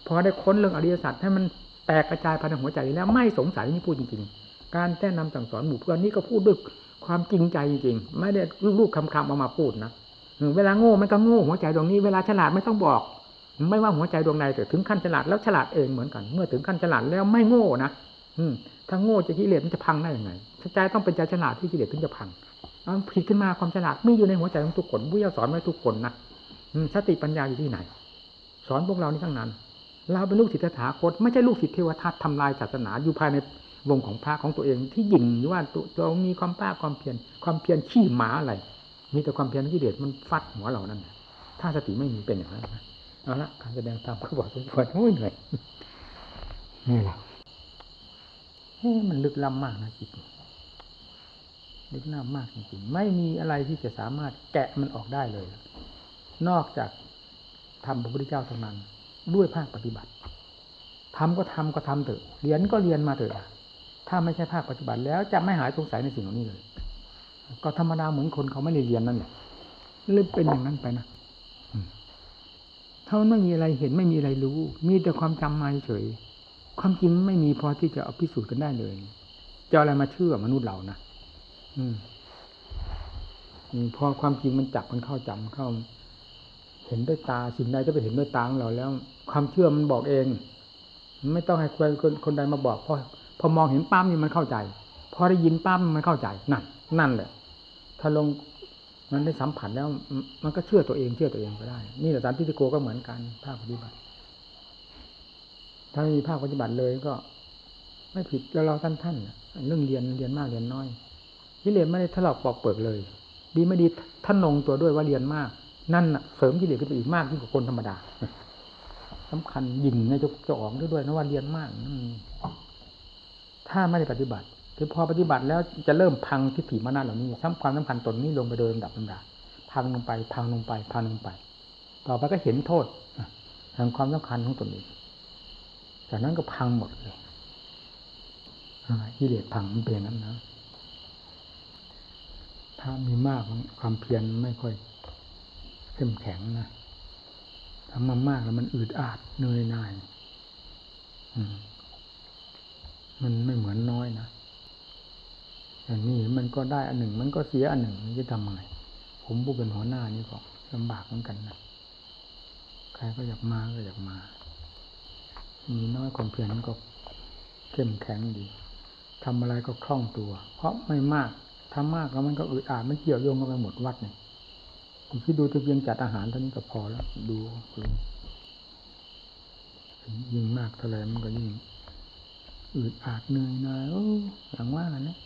พอได้ค้นเรื่องอริยสัจให้มันแตกกระจายภายในหัวใจแล้วไม่สงสัยนี่พูดจริง ๆ การแนะนำสั่งสอนหมู่เพื่อนนี่ก็พูดด้วยความจริงใจจริงๆ ไม่ได้ลูกๆคำๆเอามาพูดนะเวลาโง่มันก็โง่หัวใจดวงนี้เวลาฉลาดไม่ต้องบอก ไม่ว่าหัวใจดวงใดแต่ถึงขั้นฉลาดแล้วฉลาดเองเหมือนกัน เมื่อถึงขั้นฉลาดแล้วไม่โง่นะอืถ้าโง่จะกิเลสมันจะพังได้ยังไงใจต้องเป็นใจฉลาดที่กิเลสถึงจะพังเอาผิดขึ้นมาความฉลาดมีอยู่ในหัวใจของทุกคนผู้ยาสอนไว้ทุกคนนะสติปัญญาอยู่ที่ไหน สอนพวกเรานี่ทั้งนั้น เราเป็นลูกศิษย์ถาคตไม่ใช่ลูกศิษย์เทวทัตทำลายศาสนาอยู่ภายในวงของพระของตัวเอง ที่ยิ่งว่าตัวมีความภาความเพียรความเพียรขี้หมาอะไรมีแต่ความเพียรที่เด็ดมันฟัดหัวเรานั่นถ้าสติไม่มีเป็นอย่างนั้นเอาละการแสดงตามก็บอกสมควรโอ้ยเหนื่อยนี่แหละมันลึกล้ำมากนะจิตลึกล้ำมากจริงๆไม่มีอะไรที่จะสามารถแกะมันออกได้เลย นอกจากทำพระพุทธเจ้าเท่านั้น ด้วยภาคปฏิบัติทำก็ทำก็ทำเถอะเรียนก็เรียนมาเถอะถ้าไม่ใช่ภาคปฏิบัติแล้วจะไม่หายสงสัยในสิ่งเหล่านี้เลย ก็ธรรมดาเหมือนคนเขาไม่ได้เรียนนั่นแหละเลยเป็นอย่างนั้นไปนะถ้ามันไม่มีอะไรเห็นไม่มีอะไรรู้ มีแต่ความจำมาเฉยความจริงไม่มีพอที่จะเอาพิสูจน์กันได้เลยจะอะไรมาเชื่อมนุษย์เรานะอืมพอความจริงมันจับมันเข้าจำเข้า เห็นด้วยตาสิ่งใดจะไปเห็นด้วยตาของเราแล้ว ความเชื่อมันบอกเอง ไม่ต้องให้คนคนคนใดมาบอกพอพอมองเห็นป้ามนี่มันเข้าใจ พอได้ยินป้มมันเข้าใจนั่นนั่นแหละถ้าลงมันได้สัมผัสแล้ว มันก็เชื่อตัวเองเชื่อตัวเองก็ได้ นี่แหละสารพิธิโกก็เหมือนกันภาคปฏิบัติ ถ้าไม่มีภาคปฏิบัติเลยก็ ไม่ผิดแล้วเราท่านท่านเรื่องเรียนเรียนมากเรียนน้อยที่เรียนไม่ได้ถลอกปอกเปิดเลย ดีไม่ดีท่านนงตัวด้วยว่าเรียนมาก นั่นเสริมกิเลสขึ้นไปอีกมากยิ่งกว่าคนธรรมดาสำคัญยิ่งในจะจะออกด้วยนะว่าเรียนมากถ้าไม่ได้ปฏิบัติคือพอปฏิบัติแล้วจะเริ่มพังทิฏฐิมานะเหล่านี้ซ้ำความสำคัญตนนี้ลงไปโดยลำดับลำดับพังลงไป พังลงไป พังลงไป ต่อไปก็เห็นโทษแห่งความสำคัญของตนเองจากนั้นก็พังหมดเลยกิเลสพังมันเป็นนั้นนะถ้ามีมากความเพียรไม่ค่อย เข้มแข็งนะทำมามากแล้วมันอืดอาดเหนื่อยหน่ายมันไม่เหมือนน้อยนะแต่นี่มันก็ได้อันหนึ่ง มันก็เสียอันหนึ่งจะทำไงผมผู้เป็นหัวหน้านี่ก็ลำบากเหมือนกันนะใครก็อยากมาก็อยากมา มีน้อยความเพียรนั้ก็เข้มแข็งดีทำอะไรก็คล่องตัว เพราะไม่มากทำมากแล้วมันก็อึดอัดมันเกี่ยวโยงกันไปหมดวัดเนี่ย คิดดูจะเพียงจัดอาหารเท่านี้ก็พอแล้ว ดูยิ่งมากเท่าไรมันก็ยิ่งอืดอาดเหนื่อยหน่อยโอ้อย่างว่ากันนะ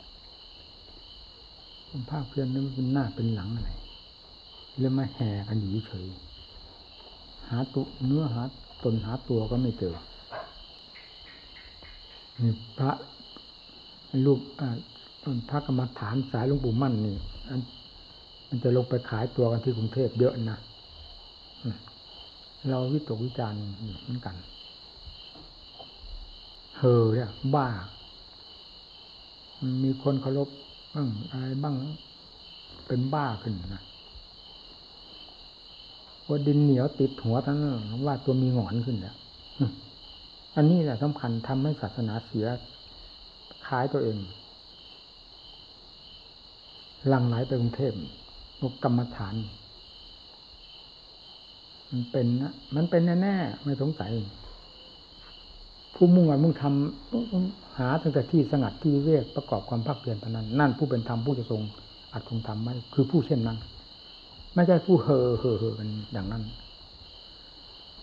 ภาคเพียนนี่มันเป็นหน้าเป็นหลังอะไรเรื่องมาแห่กันอยู่เฉยหาตุเนื้อหาตนหาตัวก็ไม่เจอนี่พระลูกพระกรรมฐานสายหลวงปู่มั่นนี่ มันจะลงไปขายตัวกันที่กรุงเทพเยอะนะเราวิตกวิจารณ์เหมือนกันเฮอเนี่ยบ้า มีคนเคารพบ้างอะไรบ้างเป็นบ้าขึ้นนะว่าดินเหนียวติดหัวทั้งว่าตัวมีหงอนขึ้นแล้วอันนี้แหละสำคัญทำให้ศาสนาเสียขายตัวเองหลังไหลไปกรุงเทพ กรรมฐาน มันเป็นนะมันเป็นแน่ๆไม่สงสัย ผู้มุ่งอันมุ่งทำหาตั้งแต่ที่สงัดที่เวกประกอบความภาคเพียรเท่านั้น นั่นผู้เป็นธรรมผู้จะทรงอัดทรงธรรมไม่คือผู้เช่นนั้น ไม่ใช่ผู้เห่อเห่อเห่อกันอย่างนั้น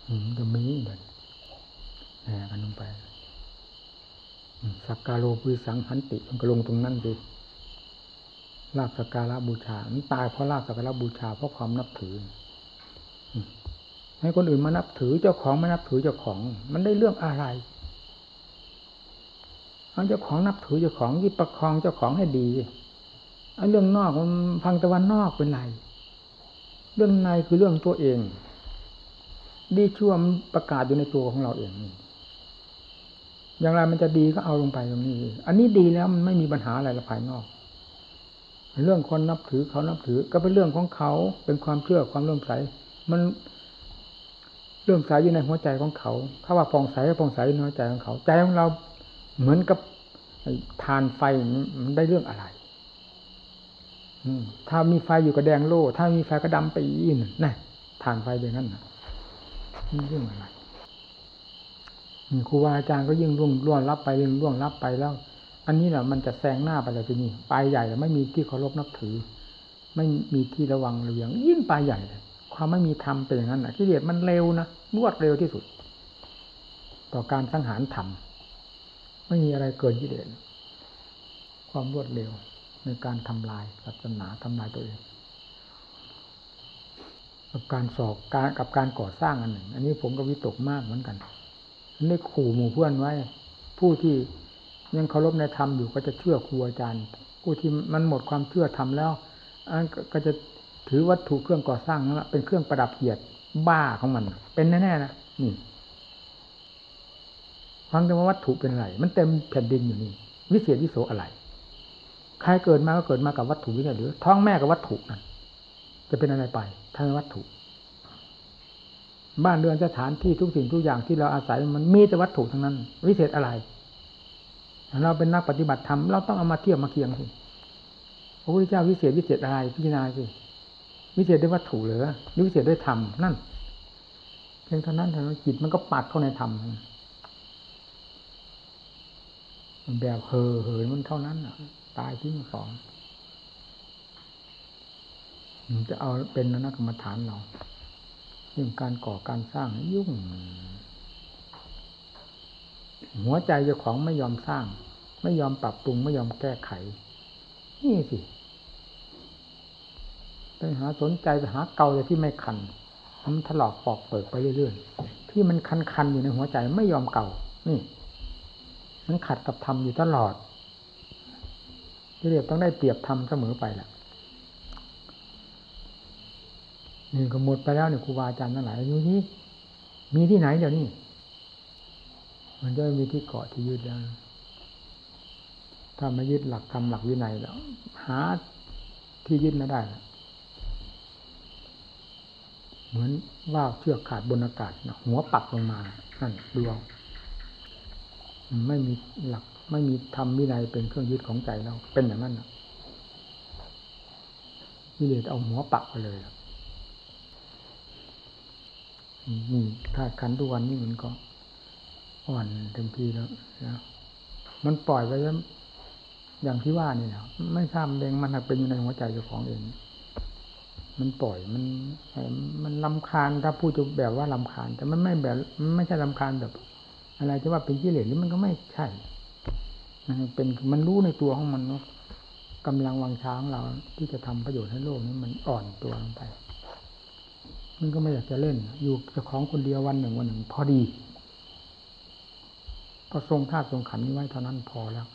อืมจะมีเดินแหมกันลงไปสักการโลปุสังหันติมันก็ลงตรงนั้นดิ ลาบสักการะบูชามันตายเพราะลาบสักการะบูชาเพราะความนับถือ ให้คนอื่นมานับถือเจ้าของไม่นับถือเจ้าของ มันได้เรื่องอะไรเอาเจ้าของนับถือเจ้าของที่ประคองเจ้าของให้ดีไอ้เรื่องนอกมันพังตะวันนอกเป็นไรเรื่องในคือเรื่องตัวเอง ดีชั่วมันประกาศอยู่ในตัวของเราเองอย่างไรมันจะดีก็เอาลงไปตรงนี้ อันนี้ดีแล้วมันไม่มีปัญหาอะไรละภายนอก เรื่องคนนับถือเขานับถือ ก็เป็นเรื่องของเขาเป็นความเชื่อความเลื่อมใส มันเลื่อมใสอยู่ในหัวใจของเขาเขาว่าปองใสก็ปองใสในหัวใจของเขา ใจของเราเหมือนกับทานไฟมันได้เรื่องอะไรถ้ามีไฟอยู่กับแดงโล่ ถ้ามีไฟก็ดำไปอีกน่ะทานไฟอย่างนั้นนะนี่เรื่องอะไรครูบาอาจารย์ก็ยิ่งร่วงร่วงรับไปยิ่งร่วงรับไปแล้ว อันนี้แหละมันจะแซงหน้าไปเลยทีนี้ปลายใหญ่ไม่มีที่เคารพนับถือ ไม่มีที่ระวังระเวียง ยิ่งปลายใหญ่เลยความไม่มีธรรมเป็นอย่างนั้นนะกิเลสมันเร็วนะรวดเร็วที่สุด ต่อการสังหารธรรมไม่มีอะไรเกินกิเลสความรวดเร็วในการทำลายศาสนาทำลายตัวเองกับการสอบการกับการก่อสร้างอันหนึ่ง อันนี้ผมก็วิตกมากเหมือนกันได้ขู่หมู่เพื่อนไว้ ผู้ที่ ยังเคารพในธรรมอยู่ก็จะเชื่อครูอาจารย์ ผู้ที่มันหมดความเชื่อธรรมแล้วอันก็จะถือวัตถุเครื่องก่อสร้างนั้นเป็นเครื่องประดับเกียรติบ้าของมัน เป็นแน่ๆนะนี่ฟังแต่ว่าวัตถุเป็นอะไร มันเต็มแผ่นดินอยู่นี่ วิเศษวิโสอะไร ใครเกิดมาก็เกิดมากับวัตถุวิเศษหรือ ท้องแม่กับวัตถุนั่นจะเป็นอะไรไปถ้าวัตถุ บ้านเรือนสถานที่ทุกสิ่งทุกอย่างที่เราอาศัยมันมีแต่วัตถุทั้งนั้น วิเศษอะไร เราเป็นนักปฏิบัติธรรมเราต้องเอามาเทียบมาเคียงสิพระพุทธเจ้าวิเศษวิเศษอะไรพิจารณาสิวิเศษด้วยวัตถุหรือหรือวิเศษด้วยธรรมนั่นเพียงเท่านั้นเท่านั้นจิตมันก็ปัดเข้าในธรรมแบบเห่อเหินมันเท่านั้นตายทิ้งสองจะเอาเป็นนักกรรมฐานเราเรื่องการก่อการสร้างยุ่ง หัวใจเจ้าของไม่ยอมสร้าง ไม่ยอมปรับปรุงไม่ยอมแก้ไข นี่สิไปหาสนใจไปหาเกาแต่ที่ไม่คันมันถลอกปอกเปิดไปเรื่อยๆที่มันคันๆอยู่ในหัวใจไม่ยอมเก่า นี่ มันขัดกับธรรมอยู่ตลอดที่เรียกต้องได้เปรียบธรรมเสมอไปแหละนี่ก็หมดไปแล้วเนี่ยครูบาอาจารย์ทั้งหลายอยู่นี้มีที่ไหนเดี๋ยวนี้ มันจะมีที่เกาะที่ยึดแล้ถ้าไม่ยึดหลักธรรมหลักวินัยแล้ว หาที่ยึดไม่ได้เหมือนว่าเชือกขาดบนอากาศนะหัวปักลงมานั่นดวงไม่มีหลัก ไม่มีธรรมวินัยเป็นเครื่องยึดของใจเราเป็นอย่างนั้นนะวิเลศเอาหัวปักไปเลยนี่ถ้าขันทุกวันนี้มันก็ อ่อนเต็มทีแล้วนะมันปล่อยไปแล้วอย่างที่ว่านี่นะไม่ทราบเองมันเป็นอยู่ในหัวใจเจ้าของเอง มันปล่อยมันมันลำคาญถ้าพูดจะแบบว่าลำคาญ แต่มันไม่แบบไม่ใช่ลำคาญแบบ อะไรจะว่าเป็นกิเลสหรือมันก็ไม่ใช่เป็นมันรู้ในตัวของมันว่ากำลังวังช้างเราที่จะทำประโยชน์ให้โลกนี้มันอ่อนตัวลงไป มันก็ไม่อยากจะเล่น อยู่เจ้าของคนเดียววันหนึ่งวันหนึ่ง พอดี ก็ทรงธาตุทรงขันนี้ไว้เท่านั้นพอแล้ว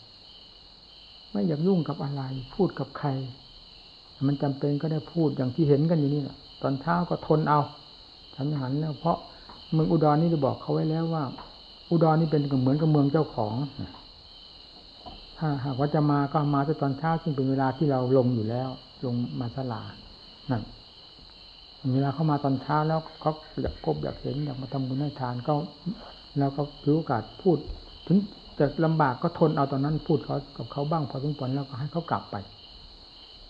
ไม่อยากยุ่งกับอะไร พูดกับใคร มันจำเป็นก็ได้พูดอย่างที่เห็นกันอยู่นี่แหละตอนเช้าก็ทนเอาฉันหันแล้ว เพราะเมืองอุดรนี่จะบอกเขาไว้แล้วว่า อุดรนี่เป็นเหมือนกับเมืองเจ้าของถ้าหากว่าจะมาก็มาตอนเช้าซึ่งเป็นเวลาที่เราลงอยู่แล้ว ลงมาสลานั่นเวลาเข้ามาตอนเช้าแล้วเขาอยากกบอยากเห็นอยากมาทำบุญให้ทานก็แล้วก็ถือโอกาสพูด ถึงจะลำบากก็ทนเอาตอนนั้นพูดเขากับเขาบ้างพอสมควรแล้วก็ให้เขากลับไป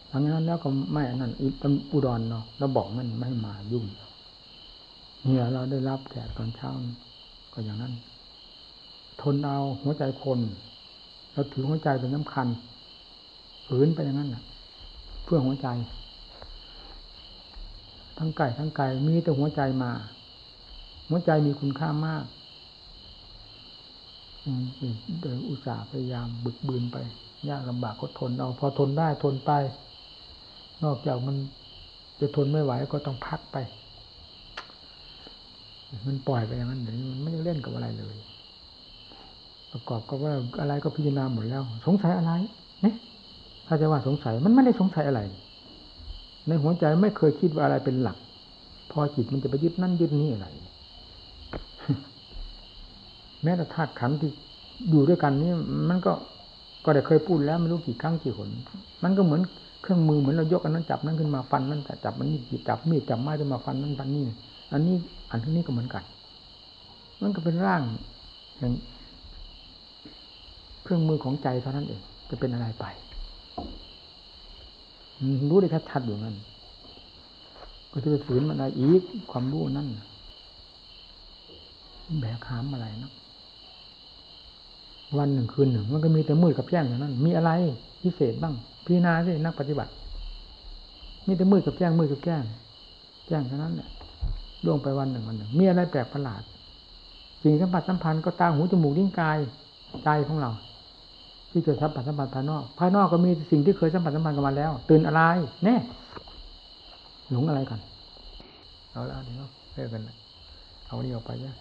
หลังนั้นแล้วก็ไม่นั่นอีอุดรเนาะเราบอกมันไม่มายุ่งเนี่ยเราได้รับแขกตอนเช้าก็อย่างนั้น ทนเอาหัวใจคนเราถือหัวใจเป็นสำคัญฝืนไปอย่างนั้นนะเพื่อหัวใจ ทั้งไก่ทั้งไก่มีแต่หัวใจมา หัวใจมีคุณค่ามาก โดยอุตส่าห์พยายามบึกบืนไป ยากลำบากก็ทนเอา พอทนได้ทนไป นอกจากมันจะทนไม่ไหวก็ต้องพักไป มันปล่อยไปอย่างนั้นเดี๋ยวมันไม่ได้เล่นกับอะไรเลย ประกอบกับว่าอะไรก็พิจารณาหมดแล้ว สงสัยอะไรเนี่ยถ้าจะว่าสงสัยมันไม่ได้สงสัยอะไร ในหัวใจไม่เคยคิดว่าอะไรเป็นหลัก พอจิตมันจะไปยึดนั่นยึดนี่อะไร แม้แต่ธาตุขันธ์ที่อยู่ด้วยกันนี่มันก็ก็ได้เคยพูดแล้วไม่รู้กี่ครั้งกี่หน มันก็เหมือนเครื่องมือเหมือนเรายกอันนั้นจับนั้นขึ้นมาฟันนั่นแต่จับมันนี่จับมีดจับไม้ขึ้นมาฟันนั่นฟันนี่อันนี้อันที่นี้ก็เหมือนกัน มันก็เป็นร่างอย่างเครื่องมือของใจเท่านั้นเองจะเป็นอะไรไปรู้ได้ชัดๆอยู่นั่นก็จะไปฝืนมันอะไรอีกความรู้นั่นแบกหามอะไรเนาะ วันหนึ่งคืนหนึ่งมันก็มีแต่มืดกับแจ้งอย่างนั้น มีอะไรพิเศษบ้างพิจารณาสินักปฏิบัติ มีแต่มืดกับแจ้งมืดกับแจ้งแจ้งเท่านั้นเนี่ยล่วงไปวันหนึ่งวันหนึ่งมีอะไรแปลกประหลาดสิ่งสัมผัสสัมพันธ์ก็ตาหูจมูกลิ้นกายใจของเรา ที่จะสัมผัสสัมพันธ์ภายนอก ภายนอกก็มีสิ่งที่เคยสัมผัสสัมพันธ์กันมาแล้ว ตื่นอะไรแน่หลงอะไรกันเอาละเดี๋ยวเลิกกันเอานี่ออกไปเนี่ย